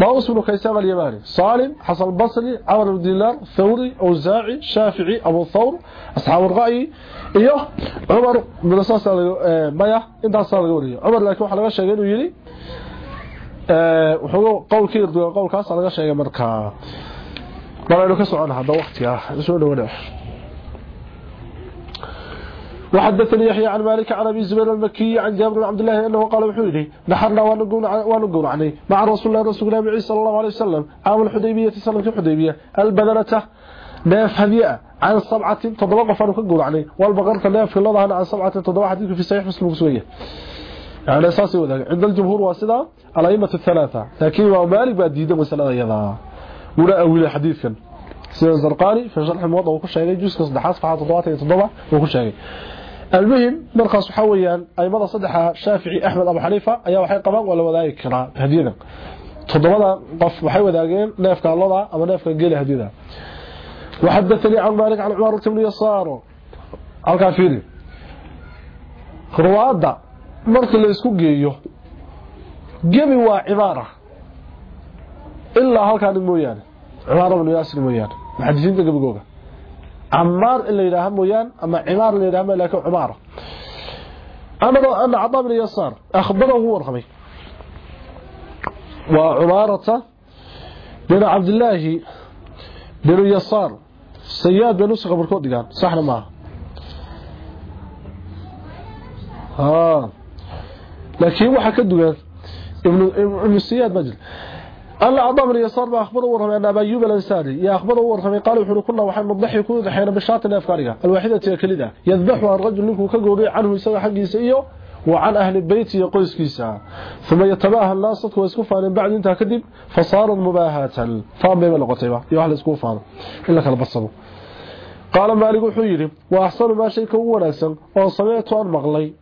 طاووس بن كيسان اليماني صالم حسن البصري عمر بن دينار ثوري أوزاعي شافعي أبو ثور أصحاب الرأي iyo عمر بن صاص مايا inta soo laga wariyo عمر laakiin waxa laga sheegay inuu yiri ee wuxuu qowlkii irdo qowlkaas laga sheegay markaa bal ka socon hada waqtiga soo dhawaada وحدثني يحيى عن مالك عن أبي زبير المكي عن جابر بن عبد الله أنه قال وحيدي نحرنا ونقول عني. مع رسول الله رسول الله صلى الله عليه وسلم عام الحديبية سنه الحديبية. البذله ناف هديه عن سبعة تضرب فانو كغول عني. والبقرة ناف لدها عن سبعة تضرب حديث في صحيح مسلم سويه يعني اساسي وذاك عند الجمهور واسدا الأئمة الثلاثة. لكن مالك بعد ديده مسألة يدا ولا أول حديث. كان سيد الزرقاني في شرح الموضع وكل شيء جزء صدحات صفحات 77 وكل شيء. المهم مرقص waxa weeyaan aymada sadexa Shaafici Ahmed Abu Hanifa ayaa waxay qabaan wala wadaagi karaa hadiyada todobada qof waxay wadaageen neefka allada ama neefka geela hadiyada وحدثني عن مالك عن عمر بن يسار fiiri ruwaada marka la isku geeyo gebi waa cibaara ilaa halkaan mooyaane cibaara ibn yaasir mooyaane muxadisiinta gabigooga عمار اللي يراها مويان أما عمار اللي يراها لكن عمارة. أنا أن عطاء بن يسار أخبره هو رقمي وعمارة بن عبد الله بن يسار سياد بن نسخة بركود كان صحنا معه ها لكن waxa ka dugan ibn ibn siyad majl الله عظم اليسار ما أخبره ورمي أن أبا أيوب الأنساري. يا أخبره ورمي قالوا وحنا كنا وحن نضحي يكون حين بشاط الأفكارية الواحدة كلدة يذبحها الرجل منكم كقوري عنه يسوي حق سيئه وعن أهل البيت يقوس كيسا ثم يتباهى الناس ويسكوفها من بعد انتهى كذب فصار مباهاة. فام بيما لقطيبا يوحل يسكوفها إلا كالبصر قال مالك حيري وأحسن ما شيء كوناسا وصمعت أن مغلي.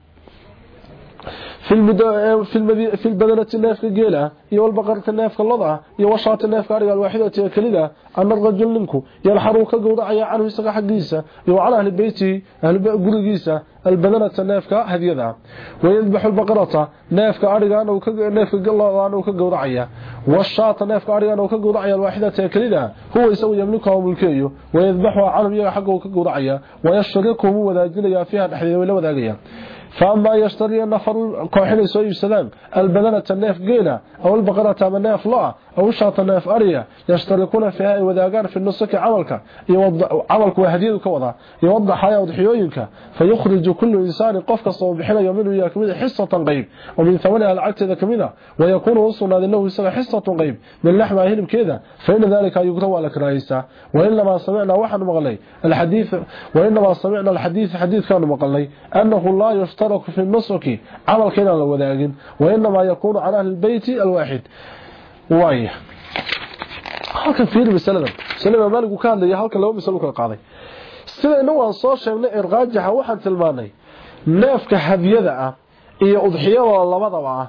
في المد... في المد... في البدله النافقه جيلها اي والبقرة النافقه لضها اي وشاته النافقه قال واحدة كليده ان الرجل لكم يلحرو كغودعيا عنه سغ حقيسه يو على أهل بيتي أهل غرغيسا البدله النافقه هديتها ويذبح البقرة نافقه ارغان أو كنافقه لودان أو كغودعيا وشاته النافقه ارغان أو كغودعيا واحدة كليده هو يسوي يملكها وملكيه ويذبحها عربيه حقه كغودعيا ويشركهم وداجليا فيها دخليه ولا وداغيا فأما يشتري النفر كوحين يسوي يسلام البدنة الناف قيلة أو البقرة من ناف لا أو شاة ناف أريا يشتركون فيها وذاقان في النسك عملك عملك وهديد كوضع يوضع حياة وضحيوينك فيخرج كل إنسان قفك صوبحنا يومين يكمل حصة غيب ومن ثمنها العكس ذا كمنا ويكون وصلنا له يسمى حصة غيب. من لحم أهلم كذا فإن ذلك يقرأ لك رئيسا. وإنما سمعنا وحن مغلي. الحديث وإنما سمعنا الحديث حديث كان مغلي. أنه لا يشترك في النسك عمل كنا لوذاقين وإنما يكون على البيت الواحد. waaya halkan fiiri masaladan salima maaligu ka hadlaya halkan laba masalo kala qaaday. Sidayna waan soo sheegnay in raajixa waxaan tilmaanay neefka hadyada ah iyo udxiyadooda labadaba ah,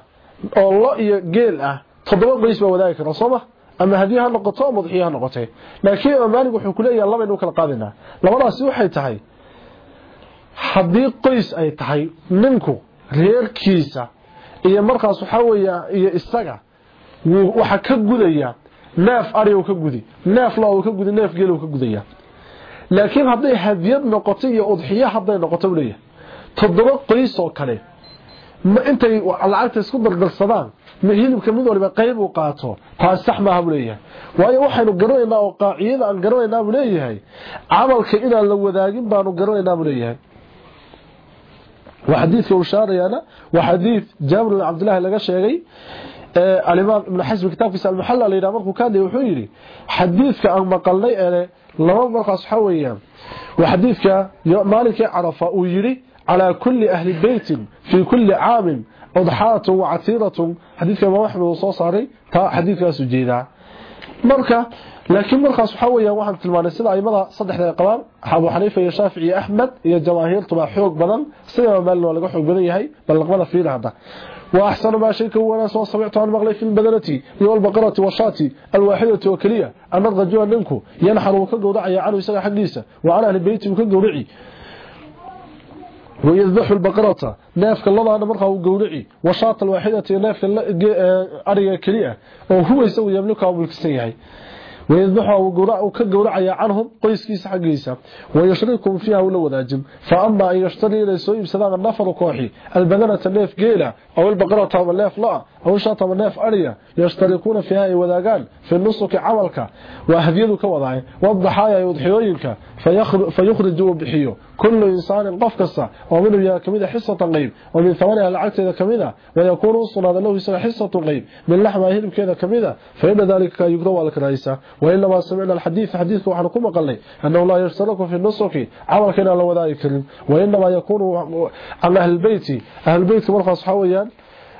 oo lo iyo geel ah toddoba qoys baa wadaagi kara sooma ama haddii ha noqoto ama udxiya ha noqotee. Laakiin imaam maalig wuxuu ku leeyahay labaynu kala qaadaynaa labadaasi waxay tahay haddii qoys ay tahay ninku reerkiisa iyo markaas waxaa weeya iyo isaga waxa ka gudaya. Neef ari ka gudi. Neef lo ka gudi neef geel ka gudaya. Laakiin haday hadiyad noqoto iyo udxiya haday noqoto leeyahay. Todoba qoys oo kale. Ma intay lacagta isku dardarsadaan ma hilibka mid waliba qayb uu qaato taa sax maaha buu waayo waxaynu garanaynaa oo qaaciyada aan garanaynaa buu leeyahay camalka inaan la wadaagin baanu garanaynaa buu leeyahay. Wa xadiidka uu shaarayaana waa xadiid jaabir bin laga sheegay alimaam ibn xasm kitaabkiisa almuxalla la yidhaha markuu ka hadlaya wuxuu yidhi xadiidka aan maqalnay ele laba markaas waxaa weeyaan waa xadiidka maalinkii carafa uu yidhi calaa kulli ahli beytin fii kulli caamin udxaatun wacatiiratun xadiidka imaam axmed uu soo saaray taa xadiidkaasuu jeedaa. Marka laakiin markaas waxa weeyaan waxaan tilmaanay sida aimada saddexda ay qabaan abu xaniifa iyo shaafici iyo axmed iyo jamaahiirtu baa xoog badan sida imaam maalin waa وأحسن ما شيء وأنا سو سمعت عن مغلي في البدنتي يو البقرة والشاتي الواحدة وكليه أن الرجل منكم ينحر وكغودعيا عنه isaga xaqiisa وعلى أهل بيتي وكغودعي ويذبح البقرة. نافك الله أنا مرخى وقولعي وشاط الواحدة نافك أريا كليئة وهو يسوي يملكها وملكسيها ويذبحها وكقولعي عنهم قيس كيس حقيسة ويشركهم فيها ولو ذاجم فأما أن يشتري ليسوي بسلام النفر كوحي البدنة الناف قيلة أو البقرة طاب الناف لا. أو شاط الناف أريا يشتركون فيها وذاقان في النصك عملك وأهديدك وضعي والضحايا يضحيوينك فيخرج بحيو كل إنسان قفكسا ومنه يا كميدة حصة غيب ومن ثمانها العكس إذا كميدة ويكون أصلا هذا له يسمى حصة غيب من لحم أهلم كذا كميدة فإن ذلك يقرأ لك رئيسا وإنما سمعنا الحديث حديث وحنكم قلي أنه لا يشترك في النصف عمل كنا لو ذلك وإنما يكون عن أهل البيت أهل البيت مرخص حويا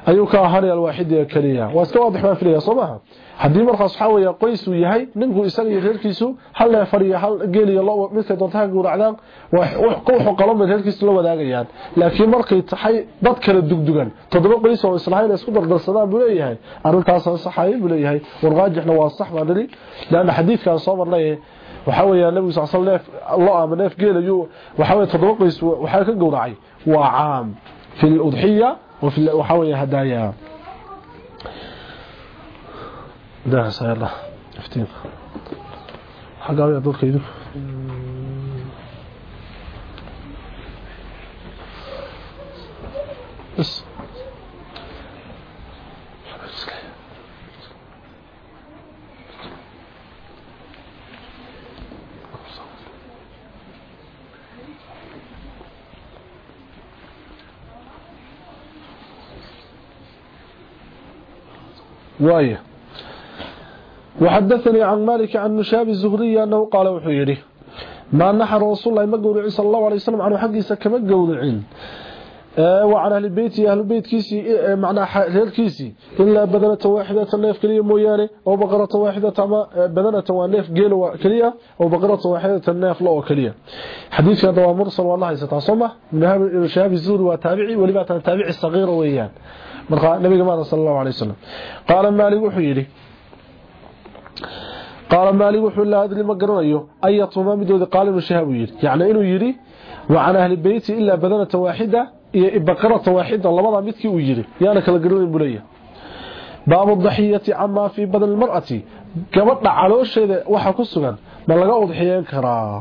ayuu ka ahaanaya alwaaxid kaliya waa iska waadix baan filaya soo maaha haddii markaas waxaa weeye qoys uu yahay ninku isaga iyo reerkiisu hal neefar iyo hal geel iyo lo midkay doontaha gowracdaan wuxuu qalomay reerkiisu la wadaagayaan laakiin markay tahay dad kala dugdugan toddoba qoys oo islahayn isku dardarsadaan buu leeyahay arrintaas saxay buu leeyahay warqaajixna waa sax baan dhali laana xadiidkan soo marnay waxa weeyaa nabigu sallallahu alayhi wasallam lo ama neef geel ayuu waxa weeye toddoba qoys waxa ka gowracay waa caam fi al-udhiyya وحاول هدايا. ده سير الله. افتين. حاجة يا دول كيدو. بس. وايه. وحدثني عن مالك عن نشاب الزهري أنه قال وحيري. ما نحر رسول الله مقورعي صلى الله عليه وسلم عنه حقيسة كما قورعين آه وعن أهل البيت أهل البيت كيسي آه معنى غير كيسي. إلا بدنة واحدة نيف كلية موياني أو بقرة واحدة بدنة ونيف قيل كلية أو بقرة واحدة نيف لو كلية. حديث هذا مرسل والله يستعصمه من شهاب الزهري وتابعي ولبعت تابعي الصغير ويان marka nabiga maada sallallahu alayhi wasallam qaala maali wuxuu yiri qaala maali wuxuu la hadli ma garanayo ayatuma midooda qaalinu shahab yiri yaani inuu yiri wa ana ahli bayti illa badanata waahida iyo baqarata waahida labada midkii uu yiri yaana kala garanayn bulaya baabu dhahiyati amma fi badal almar'ati gabadha caloosheeda waxa ku sugan ma laga udxiyeen karaa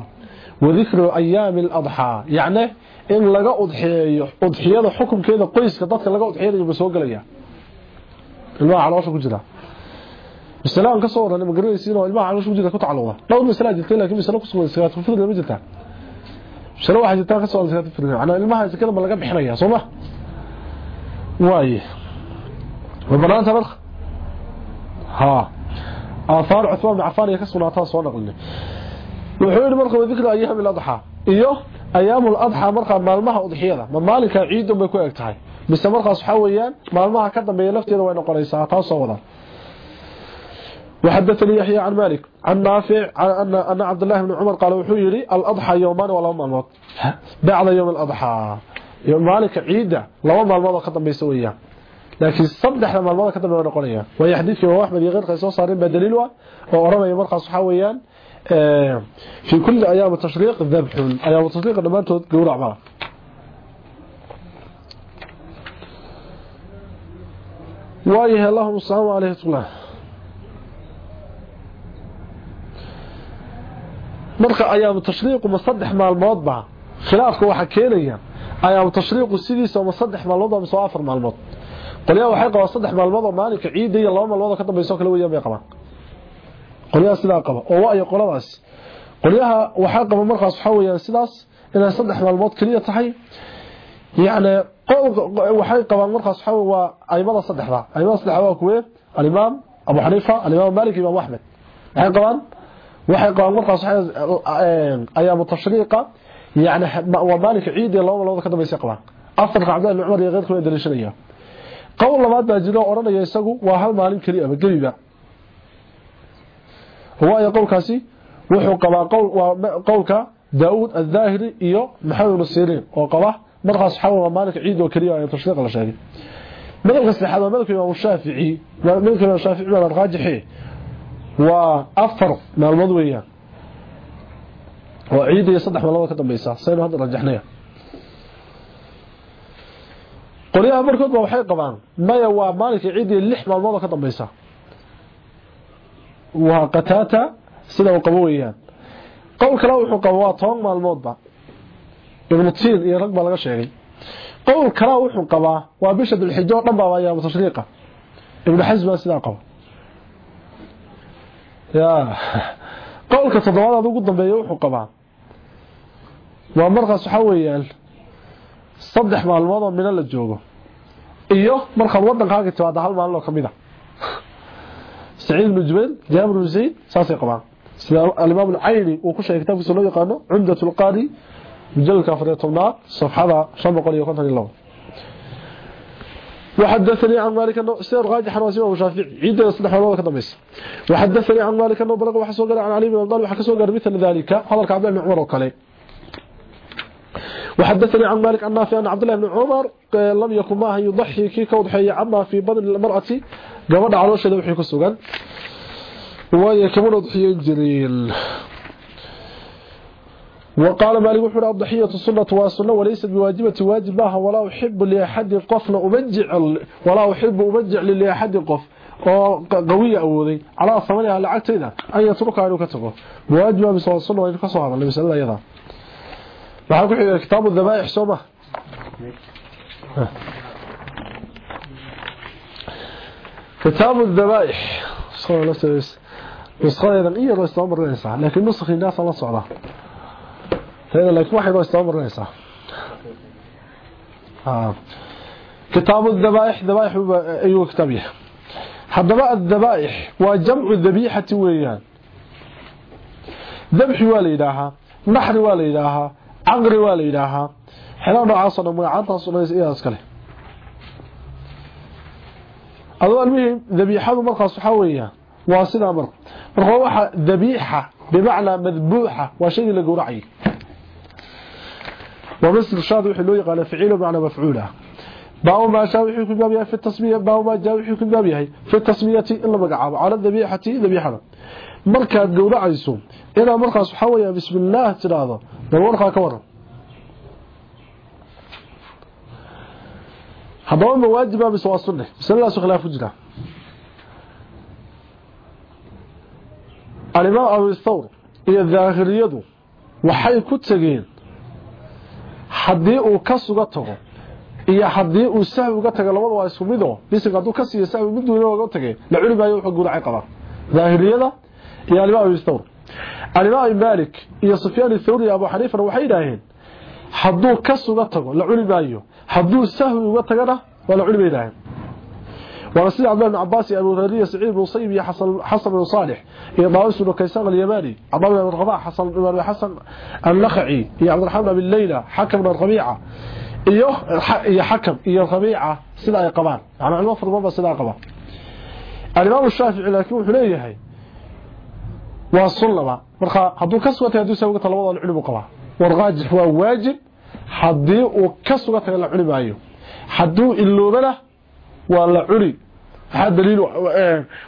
wadikru ayaam al-adha yaani in laga udxiyeeyo udxiyada xukunkeeda qoyska dadka laga udxiyeeyo ma soo galaya ilmaha caloosha ku jira misalaan ka soo waran ma garanaysiin oo ilmaha caloosha wajida ku tacalluqda dhowr misala jirtay laakiin misala ku sugan sagaad ku fidla ma jirtaa misala waxa jirtaa ka soo sagaad ku fidla ana ilmaha sakada ma laga bixinaya soo ma waaye وبنات مرخ ها آثار عثمان بن عفان يكسبنا soo naqlin wuxuu yiri marka wadikra ayyam al-adha iyo marka maalmaha udhiyada ma maalinka ciid bay ku eg tahay mise markaas waxa weeyaan maalmaha ka dambeeya lafteeda way noqonaysaa taas soo wada وحدثني يحيى عن مالك. عن نافع أن أن عبد الله بن عمر قال وحو يري الأضحى يومان ولا مالموت بعد يوم الأضحى. يوم مالك عيدة. لو مالموت قدم بيسويا لكن صدح مالموت قدم بينقونيا وهي حديث هو أحمد يغير قيسو صارين بدليل وأرمى مرقص حويان آه، في كل أيام التشريق ذبح أيام التشريق لما انت تقول عبارة. وايه اللهم صل على عليه مرخ أيام التشريق ومصدح مع الموضع. خلافك وحكينا أيام التشريق السديس ومصدح مع الوضع ومصوافر مع الموضع. قال يا وحيق وصدح مع الوضع مالك عيدي اللهم الوضع كتب يسوك لو يمي قمان qoliyaha sidaa qaba oo waa ay qoladaas qoliyaha waxa qaba markaas waxa weeyaan sidaas inay saddex maalmood kaliya tahay. Yaani waxay qabaan markaas waxa waa aymada saddexda. Aymada saddexda waa kuwee? Al-imaam Abu Hanifa al-imaam Malik iyo Ahmed waxay qabaan waxay qabaan markaas ayaamu tashriiqa yani waa maalinka ciid iyo laba ka dambeysay qabaan. Afarka cabdalla ibn cumar iyo qeyrka way daliishanaya qowl labaad baa jiro oranaya isagu waa hal maalin kaliya ama geliba هو أي قولكاسي و هو قبا قول و قولكا داوود الظاهري iyo محمد بن سيرين. أو قبا مرخ اصحابه مالك عيد وكريا اي تشريق لا شيء مدرك اصحابه مالك إمام الشافعي و مالك الشافعي و الراجحي. وأفر من المدوية. وعيد يصدح ولو كدبيسا سيد هذا رجحناه قريه امركود با waxay qabaan maya مالك maalinta ciidii lix maalmo ka dambaysaa waa qataata sida uu qabo weeyaan qowl kale wuxuu qabo waa toban maalmoodba ibnu tiin iyo rag baa laga sheegay. Qowl kale wuxuu qabaa waa bisha dulxijo oo dhan baa ayaa tashriiqa ibnu xasm baa sidaa qaba ya qowlka toddobaad ugu dambeeya wuxuu qabaa. Waa markaas waxa weeyaan saddex maalmood oo mina la joogo. Iyo markaad wadankaaga timaada hal maalin oo ka mid a zayd saasay qabaan sida alimaam alcayni uu ku sheegay kitaabkiisa loo yaqaano cumdat lqaari mujaladka afar iyo tobnaad safxada shan boqol iyo konton iyo labo وحدثني عن مالك أنه سير راجح عن واسمه الشافعي عيد ولا كذا بس وحدثني عن مالك أنه بلغ وحسو قال عن علي بن أبي طالب وحكسو قال مثل ذلك. هذا عبد الله بن عمر وكله وحدثني عن مالك عن نافع ان عبد الله بن عمر لم يكن ما يضحي كي كوضحي عما في بدن المرأة قبل علوشده وحي كسوغان وهي كمان ضحيين جريل وقال مالك وحر الضحية السنة والسنة وليست بواجبة واجب لها ولا أحب لأحد قفنا أمجع ولا أحب أمجع لأحد قف قوية أوذي على ثمانية لعكتنا أن يتركها أنه كتبه بواجبة بسوى السنة وإن اللي بسأل الله أيضا وحاكو كتاب الذبائح سوما كتاب الذبائح صلى الله عليه وسلم نسخة إيه الله يستمر الإنسان لكن نسخ الناس الله صعبه هذا لك واحد واستمر رئيسه آه. كتاب الذبائح ذبائح أيوه كتابه حضراء الذبائح وجمع الذبيحة ويان ذبح والإلهة نحر والإلهة عقر والإلهة حلال عاصنا ميعانتا صنعيس إيه أسكاله أدوى المهم ذبيحة مرقص حوية واسنا مرق مرقوة ذبيحة بمعنى مذبوحة وشيء لقوا رعي ومثل الشاذ وحي لو يقال فعيل بمعنى مفعوله باو ما شاء وحي بابها في التصميه باو ما جاء وحي بابها في التصميه الا مغعاب على الذبيحه ذبيحه markaad gowracayso ina markaas waxa weeyaa bismillaah tiraado bal warqa ka waran. Hadaba ma waajiba bis waa sunnah? Bismillaah khilaaf jira? Alimaam abu thawr iyo dhaahiriyadu waxay ku tageen haddii uu ka suga tago iyo haddii uu sahwi uga tago labada waa isku mid oo bisinka hadduu ka siiyo sahwi mid duuna uga tagay la cuni maayo wuxuu guracay qabaa daahiriyada iyo alimaam ibn thawr. Alimaam malik iyo sufyaan thawri iyo abu xaniifa waxay yiraahdeen hadduu ka suga tago la cuni maayo حدو السهم وتغرى ولا علم إلى هنا عبد الله العباسي ابو هريره سعيد بن صيبي حصل حصل بن صالح يضاوس بن كيسان اليماني عبد الله بن رضاعه حصل بن حسن النخعي يا عبد الرحمن بن ليلى حكم الربيعه أيوه يا حكم يا ربيعه سلا اي قبان أنا المفر بابا سلا قبان الامام الشافعي لا يكون حليه هي واصلبا مرخه حدو كسوت هدو سوغ طلبوا العلم قبا ورقاجح هو واجب haddii uu ka sugatay la cuni maayo hadduu iloobana waa la cuni maxaa daliil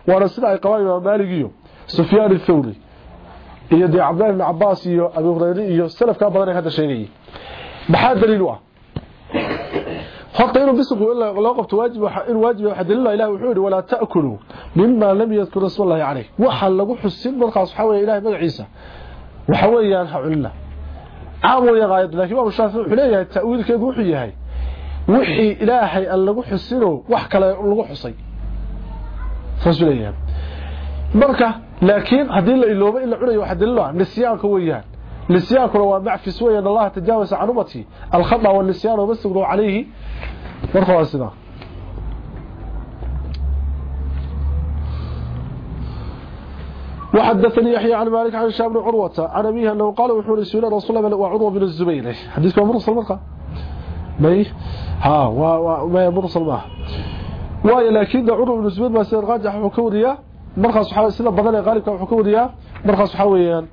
waana sida ay qabaan imaam maalig iyo sufyaan athawri iyo dee cabdillahi ibn cabaas iyo abi hurayre iyo salafkaa badan ee hadda sheegayay maxaa daliil u ah horta inuu bisinku loo qabto waajib in waajib waxa daliil ilaahay wuxuu yiri wala taakulu mimma lam yadhkur rasuulullaahi alayhi waxa lagu xusin markaas waxa weeye ilaahay magaciisa waxa weeyaan ha cunna caam weeye qaayad laakiin waa shaafi wuxuu leeyahay ta'wiilkeedu wuxuu yahay wixii ilaahay aan lagu xusino wax kale lagu xusay rasuuliyaha marka laakiin hadii la iloobo in la cunayo waxa daliil ah nisyaanka weeyaan nisyaanku waa macfis weeyaan allah tajaawasa an ummati al khata wal nisyan wa basru alayhi marka waa sida وحدثني يحيى عن مالك عن شاب بن عروة عن أبيه أنه قال وحول سؤال رسول الله وعروة بن الزبير. حديث مرسل مرقى مي ها وما مرسل ما واي لكن عروة بن الزبير ما سير راجح وكوريا مرقى صحابة سنة بدل غالب وكوريا مرقى صحابيا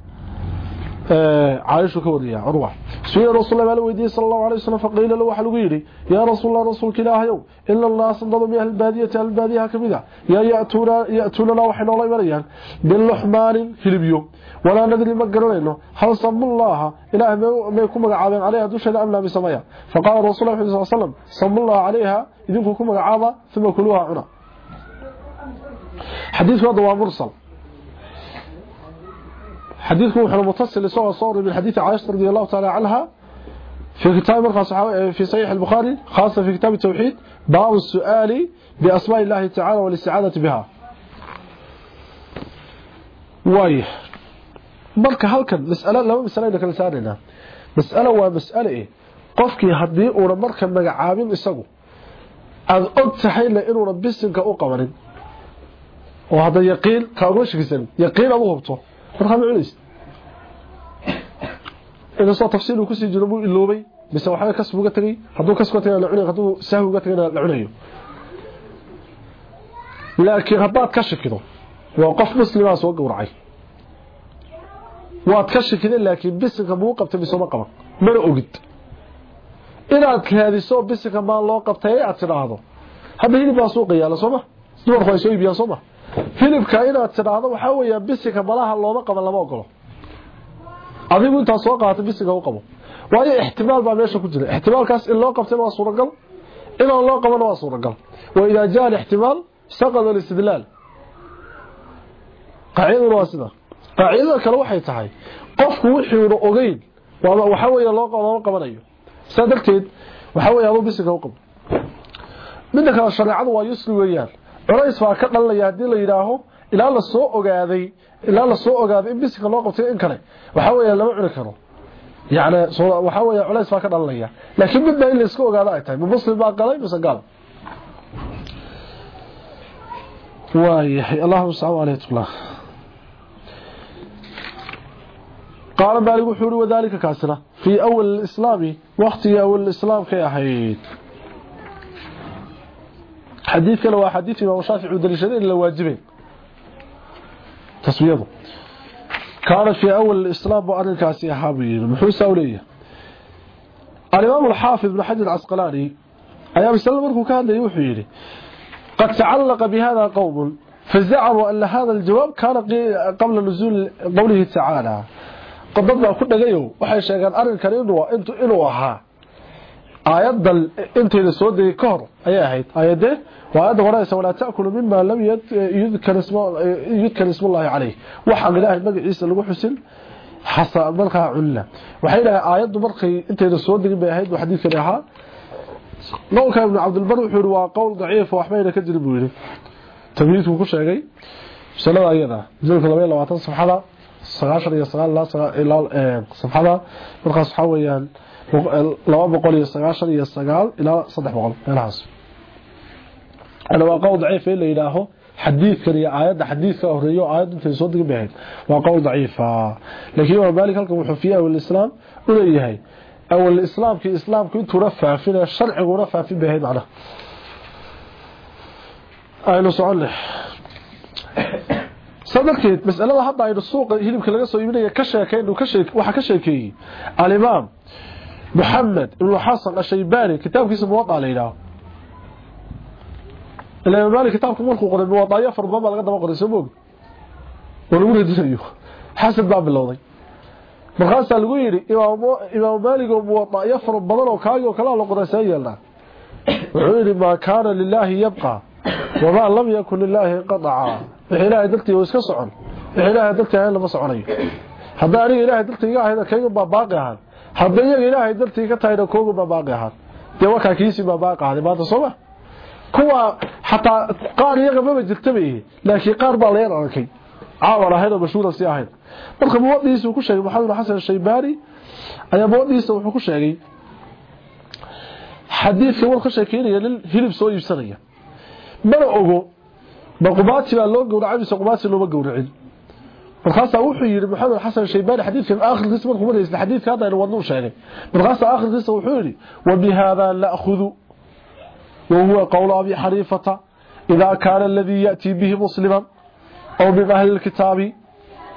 عائشة كوريا عروة. سوية رسول الله ويدي صلى الله عليه وسلم فقيل له وحلو يا رسول الله رسولك الله يوم إلا الله صندب من أهل البادية أهل البادية كمذا يا يأتوننا وحنا الله يمريان باللحمان هلبيو ولا ندري ما قررينه هل صم الله إله ما يكون مقعابين عليها؟ دوشة أم لا بسمايا. فقال رسول الله صلى الله عليه وسلم صم الله عليها إذن كم مقعابا ثم كلوها عنا حديث هذا مرسل. حديثكم وحنا متصل لسوء صور من حديث عائشة رضي الله تعالى عنها في كتاب في صحيح البخاري خاصة في كتاب التوحيد باب السؤال بأسماء الله تعالى والاستعادة بها واي marka halkan mas'ala laba mas'ala aynu kala saarayna mas'ala waa mas'ala ee qofkii hadii uu marka magacaabin isagu aad og tahay la inuu bisinka u qabanin oo hada yaqiin ka ugu shakisan yaqiin aad u hubto marka ma inkastoo tafsiil uu ku sii jiro buu iloobay mise waxba kas uga tagay hadduu kas uga tagay la cunayo hadduu saahu uga tagayna la cunayo. Laakiin haddaad ka shakido waa qof muslimaa soo gowracay. Waad ka shakideen laakiin bisinka muu qabtay misoma qaban. Mana ogid. Inaad kaadiso bisinka maa loo qabtay aad tidhaahdo. Hadda hilib baa suuqa yaalla sooma dumarku ay soo iibiyaan sooma inaad tidhaahdo waxaa weeyaa bisinka malaha looma qaban lama ogolo. Adigu intaa soo qaata bisiga u qabo waayo ixtimaal baa meesha ku jira ixtimaalkaas in loo qabtay waa suuragal inaan loo qaban waa suuragal wa idaa jaa al-ihtimaal saqad al-istidlal qaacidadu waa sida qaacidada kale waxay tahay qofku uu ogeyn waxa weeye loo loo qabanayo sadarteed waxa weeye adu bisiga u qabo midda kale shariicadu waa yusri weeyaan culays baa ka dhalanaya hadii la yiraaho ilaa la soo ogaaday ilaa la soo ogaaday in bisiga loo qabtay in kale waxa weeye lama cuni karo yaani soo waxa weeye culays baa ka dhalanaya laakiin mid baa in la iska ogaado ay tahay muslim baa qalay mise gal waayahay allahumma salli alayhi wa قال مالك وحوري وذلك كاسرة في أول الإسلام وقت أول الإسلام كي أحيد حديث كان هو حديث إمام الشافعي ودليشدين إلا واجبين تصويره كانت في أول الإسلام وأن كاسي أحابين محوسة أولية الإمام الحافظ بن حجر العسقلاني أيام السلام مركو كان يوحيني قد تعلق بهذا قوم. فزعموا أن هذا الجواب كان قبل نزول قوله تعالى. قد كل غيو waxay sheegan arinkan inuu intu inuu ahaa aayada inteeda soo degay ka hor ayay ahayd aayade waayada qoraysa walaa taakulu mima lam yudkar ismullahi caleyh waxaan ilaahay magaciisa lagu xusin xasa markaa cunina waxay dhahay aayaddu markay intayna soo degin bay ahayd xadiidkani ahaa qowlka ibnu cabdilbar wuxuu waa qowl daciif waxbayna ka jirin buu yihi tamhiidkuu ku sheegay masalada ayada masalka labay labaatan safxada iyo sagaal ilaa markaas waxaa laba boqol iyo sagaashan iyo sagaal ilaa saddex boqol meelahaas ana waa qowl daciif ee la yiraaho xadiidkan iyo aayadda xadiidka horeeyo aayadda intay soo digi bahayd waa qowl daciifa. Laakiin waa maalik halkan wuxuu fiiyaa awal islaam u leeyahay. Awal islaamki islaamku intuu rafaafina sharcigu rafaafin bahayd macnaha aynu soconne sadarkeed mas'alada hadda aynu suuqa hilibka laga soo iibinaya ka sheekaynu ka ilaa maali kitaabku markuu qoray wadaaya afar badan baa laga daba qoray soo oo lagu radinayo xasan baa bilowday. Markaasaa lagu yidhi imaam maalig oo muwadaayo afar badan oo kaagi oo la qoray see wuxuu yidhi maa kaana lilaahi yabqa wamaa lam yakun lilaahi qadacaa wix ilaahay dartii oo iska socon ilaahay dartii ahayn lama soconayo. Haddaa aniga ilaahay dartii iga ahayna kaygan baaqi ahaan. Hadda ilaahay dartii ka tahayna koogan baaqi ahaan. Dee wakaa kiisii baa baaqi ahaaday maanta sooma kuwa xataa qaar iyaga maba jirtaba laakiin qaar baa layar arkay. Caawar ahayd oo mashhuura sii ahayd. Marka muwadiisa ku sheegay maxamed xasan shaybaani ayaa muwadiisa wuxuu ku sheegay xadiidka wal ka sheekeynaya nin hilib soo iibsanaya. Mana ogo ma qubaati baa loo gowracay mise qubaati looma gowracin markaas wuxuu yiri maxamed xasan shaybani xadiidkan aakhirkiisa markuu marayay xadiidka hadda aynu wadno sheegay. Markaas aakhirkiisa wuxuu yiri wa bi hada la'khudhu وهو قول أبي حريفة إذا كان الذي يأتي به مسلما أو بأهل الكتاب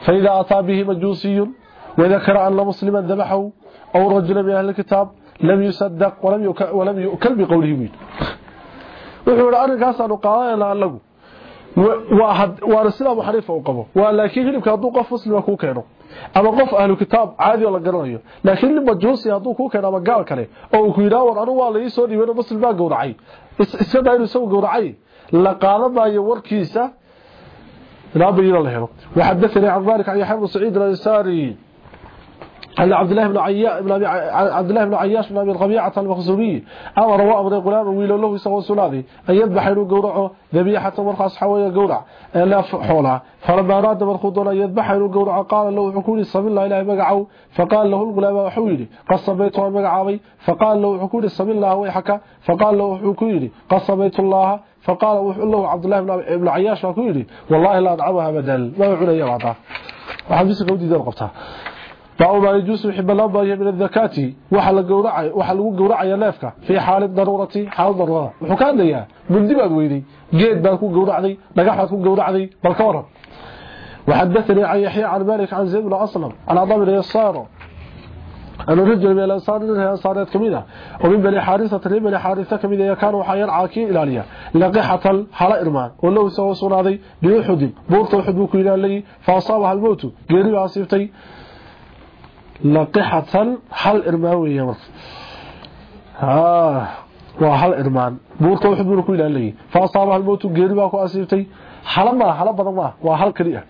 فإذا أتى به مجوسي وذكر أن مسلما ذبحه أو رجل من أهل الكتاب لم يصدق ولم يؤكل بقوله مين. وحيث أنه قاس أنه قال أنه لأنه ورسل أبو حريفة وقفه. ولكن يجب أن يقف مسلما كوكينه أما قف أهل الكتاب عادي ولا قرره لكن المجوسي يقف كوكينه أما قال كريه أو كيراور أنه وليسوني وين مسلما قرعي. Iska daa inuu isagu gowracay la qaadan maayo warkiisa ilaa bayina la helo waxadathanii can malik can yaxya bnu saciid alansaari أن عبد الله بن عياش بن عبد الله بن عياش بن أبي الربيعة المخزومي أمر وأمر غلام ويل له يسوى سلاذي أن يذبح له قورعه ذبيحة مرخص حوية قورع لا حولها فلما أراد مرخوضون أن يذبح له قورع قال له حكولي صبي الله إلهي مقعه فقال له الغلام وحويلي قص بيته مقعوي فقال له حكولي صبي الله ويحكى فقال له حكولي قص بيت الله. فقال له عبد الله بن عياش وحكولي والله لا أدعمها بدل ما يعوني يبعطها وحبيسك ودي دار قبتها فأوما يجوز يحب الله من الذكاة. وحل قورعي وحل قورعي نافك في حال ضرورتي حال ليها من دي بعد ويدي جيد باكو قورعي نجاح باكو قورعي بل كورم وحدثني عن يحيى عن مالك عن زيد بن أسلم عن ضمن يسار. أن الرجل من الأنصار منها صارت كمينة. ومن بني حارثة من بني حارثة كمينة. كانوا حيان عاكي إلالية لقحة حلاء إرمان. ولو سوى صناضي بيحد بورت وحد بكو إلالي فأصابها الموت. قيري عصيبتي. لقحة حل إرماوية ها آه، وحل إرمان. بورك وحبورك إلى اللي فأصابها الموت قريبا كأسيبتي حلما حلما حلما وحل كريئة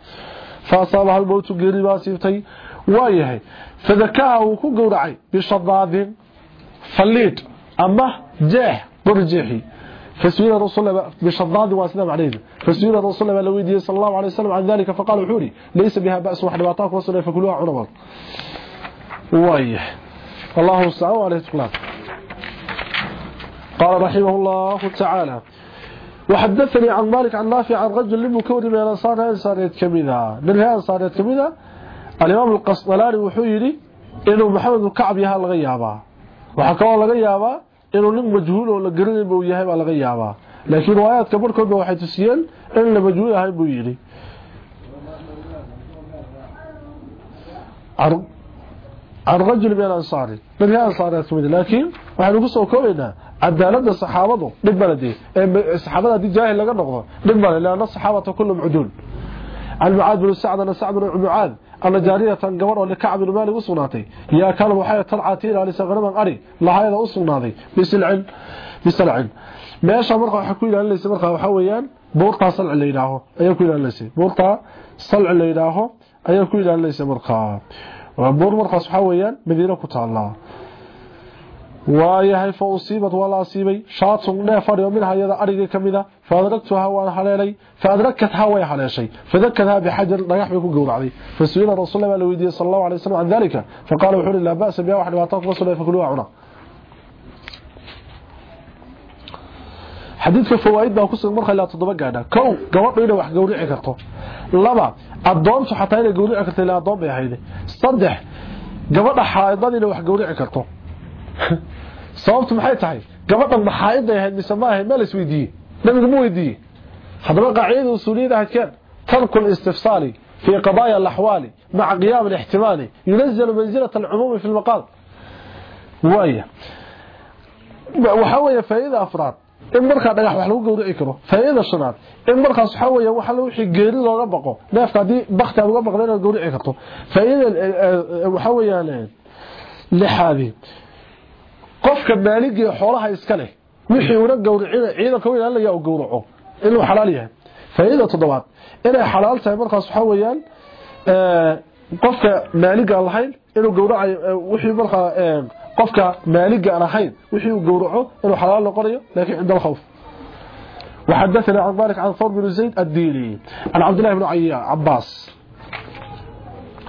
فأصابها الموت قريبا كأسيبتي وإيهي فذكاه وكو جورعي بشضاذ فليت. أما جاه برجيحي فسوينا الرسول بشضاد واسنا عليه. فسوينا الرسول لويدي صلى الله عليه وسلم عن ذلك فقال حوري ليس بها بأس وحد ما تاك وصل فكلوها عنوان. وايه. الله استعان عليه الطلاق قال رحمه الله تعالى وحدثني عن مالك عن نافع عن رجل لم كون من الأنصار انصاريت كميدا من هي انصاريت كميدا الإمام القسطلاني وحو يري إنه محمد بن كعب يها لغا يابا waxa kale laga yaabaa inuu nin majhuul oo la garanay buu yahay baa laga yaabaa laakiin riwaayadka barkood waxay tusiyeen in la majhuul yahay buu yiri عن رجل من الأنصار. من هي أنصار أكمل لكن وحن نقصه كوينا عدالة الصحابة للبلد الصحابة دي جاهل لغا نقضه للبلد لأن الصحابة كلهم عدول. عن معاذ بن سعد أن سعد بن معاذ أن جارية قبر لكعب بن مالك أصناتي يا كان وحية تلعاتين على سغرما أري. لها هذا أصناتي بسلع بسلع meesha marka waxa ku ilaalinaysa marka waxa weeyaan boorta salc la yiraaho ayaa ku ilaalinaysa boorta salc la yiraaho ayaa ku ilaalinaysa marka waa boor markaas waxa weeyaan madiina ku taala waayahay fa usiibat waa la asiibay shaatun neef adhi oo minha iyada adhigii ka mida fa adragtuhaa waan haleelay fa adrakathaa way haleeshay fadakadhaa bixajar dhagax bay ku gowracday fasuila rasuul baa la weydiiyey sal allahu alay waslm can dalika faqala wuxuu uhi laa ba'sa biha wax dhibaato kuma sugna fakuluuha cuna xadiidka fawaaid baa kusugan marka ilaa toddoba gaadha kow gabadhu inay wax gowrici karto laba adoontu xataa inay gowrici karto ilaa adoon bay ahayde saddex gabadha xaaidada inay wax gowrici karto sababtu maxay tahay gabadhan maxaaidday ahayd mise ma ahayd ma la isweydiiyey nabigu ma weydiiyey haddaba qaacidada usuuliyada ahaydkeen tarku listifsaali qadaaya alaxwaali maca qiyaam alixtimaali yunazalu mansilata alcumuumi fi lmaqaal waaya waxaa weeye faa'iida afraad in markaa dhagax wax lagu gowrici karo. Faa'iida shanaad in markaas waxa weeye waxa lagu xigeeri looga baqo. Neefka haddii bakti aad uga baqdo inaad gowrici karto. Faa'iida waxa weeyaan lixaadi qofka maaligii xoolaha iska leh wixii una gowricina ciidanka weyn alla yaa gowraco inuu xalaal yahay. Faa'iida toddobaad inay xalaal tahay markaas waxa qofka maaliga lahayn inuu gowracayo wixii markaa qofka maaliga aan ahayn wixii uu gowraco inuu xalaal noqonayo laakiin cinda وحدثنا عن ذلك عن ثور بن زيد الديني عن عبد الله بن عباس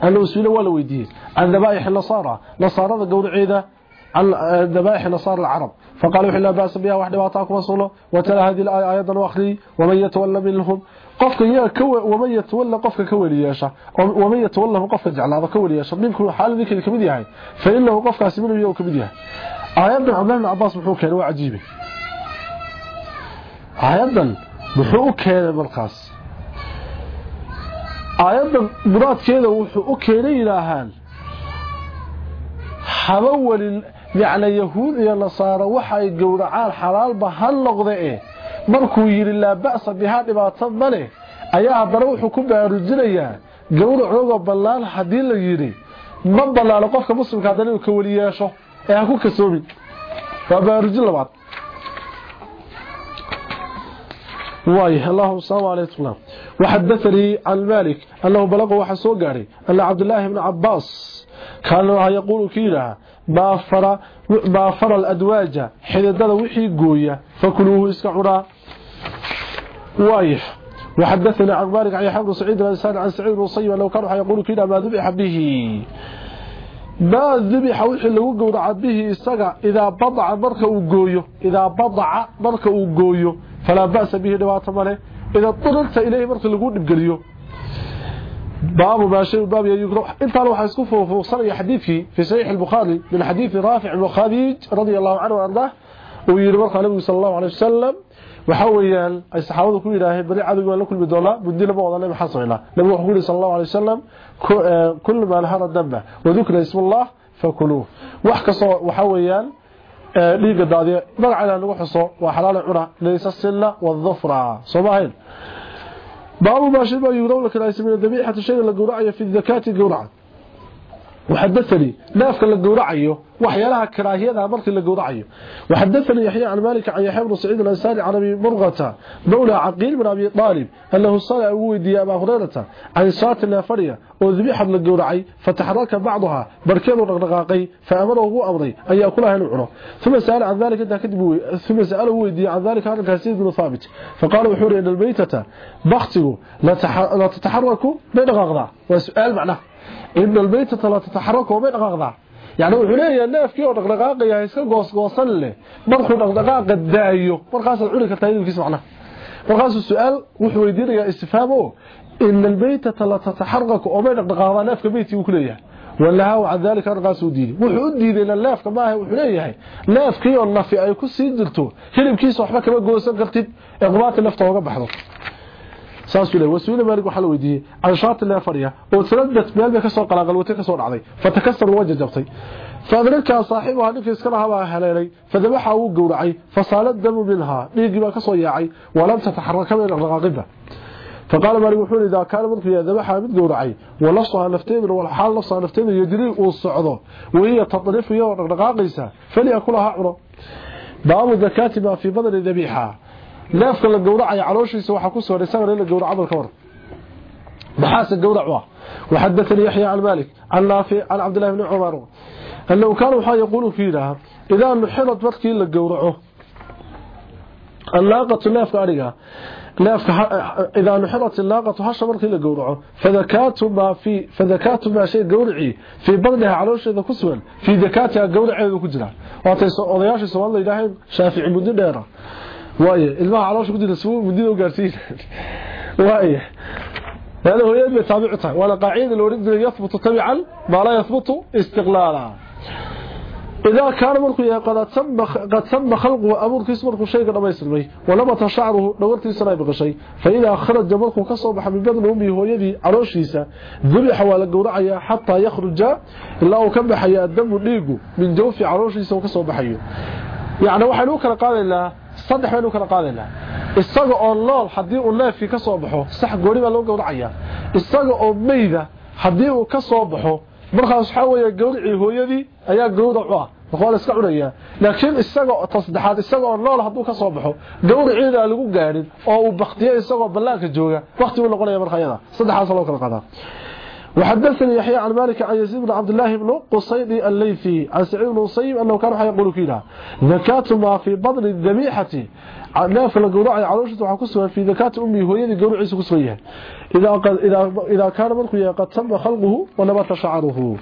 أنه سئل ولا ويديه عن ذبائح النصارى نصارى قورعيده عن ذبائح نصارى العرب فقالوا لا بأس بها واحد واتاكم رسوله وتلا هذه الآية أيضا وأخلي ومن يتولى منهم قفك يا كو ومن يتولى قفك كولياشا ومن يتولى قفك جعل كولياشا منكم حال ذيك كمid yahay فإنه قفكاس من يو كمid yahay آيات عبد الله عباس wuxuu keenay waa cajiib aayadan wuxuu keenay markaas aayadan muraadkeeda wuxuu u keenay ilaahan habawalin yacni yahuud iyo nasaaro waxa ay gowracaan xalaalba ha noqda eh markuu yidhi laa ba'sa bihaa dhibaato male ayaa haddana wuxuu ku baarujinayaa gowracooga ballaan haddii la yidhi ma ballaano qofka muslimka haddana inuu ka weli yeesho ee ha ku kasoomin waa baarujin labaad واي اللهم صل على سيدنا وحدثني عن مالك أنه بلغه وحسو قاري أن عبد الله بن عباس كان يقول كيرا ما فر ما فر الأدواج حددنا وحي قوية فكلوه اسكعنا واي وحدثنا عن مالك عن يحيى سعيد الانسان عن سعيد بن صيب لو كانوا يقول كده ما ذبح به. ما ذبح وحي لو غورع به اسغا إذا بضع marka uu إذا بضع marka uu فلا بأس به dhibaato male إذا طرقت إليه marka lagu dhibgaliyo باب ما شيء باب يقرأ انت لو حاسكو فوصل حديثي في صحيح البخاري من حديث رافع بن رضي الله عنه وأرضاه. ويرى مرخ النبي صلى الله عليه وسلم. Waxa weeyaan ay saxaabadu ku yiraahdeen bari cadawga waa la kulmi doonaa muddo laba wada nabi xasanina nabi wuxuu yiri sallallahu alayhi wasallam kullu ma lahara damba wa dhikra ismullah fakulu wax kaso waxa weeyaan dhiiga daadiya magaca lagu xuso waa xalaal cuna laysa silla wa dhafra sabahin baabu ma shaba yuraw lak raasmin dabiihatu shay la gowracayo fi zakati gowraca وحدثني la gowracayo waxyaalaha karaahiyada markii la gowracayo وحدثني يحيى عن مالك عن يحيى بن سعيد الأنصاري عن أبي مرغة مولى عقيل بن أبي طالب أنه صلى ويدي ابا هريرة عن صلاة النافرية. وذبيحه la gowracay فتحرك بعضها بركيده رقراقي فأمره هو أمري أن يأكلها العنو ثم سأل عن ذلك انت كتب ثم سأله ويدي عن ذلك هذا كاسيد بن ثابت. فقال وحور إن البيتة بخته لا تتحرك بين غغضا وسؤال معناه in albaytata la tataxaraka way dhaqaaqdaa yani wuxuu leeyahay neefkii oo dhaqdhaqaaqaya iska goosgoosan leh markuu dhaqdhaqaaqa daayo markaasaad cuni kartaa hilibkiisa macnaha markaasuu su-aal wuxuu weydiinayaa istifhaam o ina albaytata la tataxaraka oo may dhaqdhaqaaqdaa neefka beytkii uu ku leeyahay walahaa can dalika arqaasuu diiday wuxuu u diiday ina neefka maaha wuxuu leeyahay neefkii oo nafi ay ku sii jirto hilibkiisa waxba kama goosan kartid ee qubaata nafta ooga baxdo saasuu leeyahay wasuula maalik waxa la weydiiyay aan shaati la fariya oo tiradat meel bay ka soo qalaaqal wata ka soo dhacday fatakasar wajh jabtay fadrika saaxibaha ninka iska lahaa haleelay fadabaxa uu gowracay fasalad damu minha dhigi baa ka soo yaacay walam tataharraka min dhaqaaqiba فقال مالك وحول إذا كان مركي ذبحها من قورعي ولصها نفتين والحال لصها نفتين يجري والصعده وهي تطرف يوم رقاقيسة فليأكلها عمره باب الزكاة ما في بدن ذبيحها neefka la gowracayo calooshiisa waxa ku soo dhisay in la gowraco amal ka war maxaas gowrac waa وحدثني يحيى عن مالك عن نافع عن عبد الله بن عمر. أنه كان وحا يقول فيها إذا نحرت مركي لقورعه اللاقة نافك أريها نافك إذا نحرت اللاقة هشا مركي لقورعه فذكات ما في فذكات ما شيء قورعي في بطنها على شيء كسوان. في ذكاتها قورعي كجرا. واتي odayaashii Soomaaliya ilaahay Shaafici muddo dheer waaye ilmaha caloosha ku jira suu muddo u gaarsiin waaye هو يبي تابعته ولا قاعدة لو رد يثبت تبعا ما لا يثبت استقلالا. إذا كان مركو قد تم قد تم خلقه أمر كيس مركو شيء قد ما يسلمي ولما تشعره دورتي سنة بقشي فإذا خرج مركو كصوب بدن أمي هو يدي عروشيسا ذبح ولا قورعيا حتى يخرج إلا هو كم بحيا الدم ليقو من جوف عروشيسا وكصوب بحيا يعني waxaan u kala qaadaynaa saddex baynu kala qaadaynaa isaga oo lool hadii uu leefi ka soo baxo sax goori baa loo gowracayaa isaga oo meeyda hadii uu ka soo baxo markaas waxa weeye gowracii hooyadii ayaa gowrac u ah waxaa la iska cunaya laakiin isaga tasdexaad isaga oo nool haduu ka soo baxo gowraciida lagu gaarin oo uu baqtiyo isagoo balaanka jooga waqti uu noqonaya markayada saddexaas loo kala qaadaa وحدثني يحيى عن مالك عن يزيد بن عبد الله بن قصيد الليثي عن سعيد بن صيب أنه كان يقول فيها ذكاة ما في بطن الذبيحة. ناف القراع عروشة وحكسها في ذكاة أمي يدي قرع عيسى كسويها إذا, إذا, إذا كان ملكه قد تم خلقه ونبت شعره.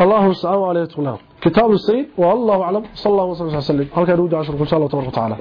الله سبحانه عليه وسلم كتاب السيد والله أعلم. صلى الله عليه وسلم هل كان يودع عشر إن شاء الله تبارك وتعالى.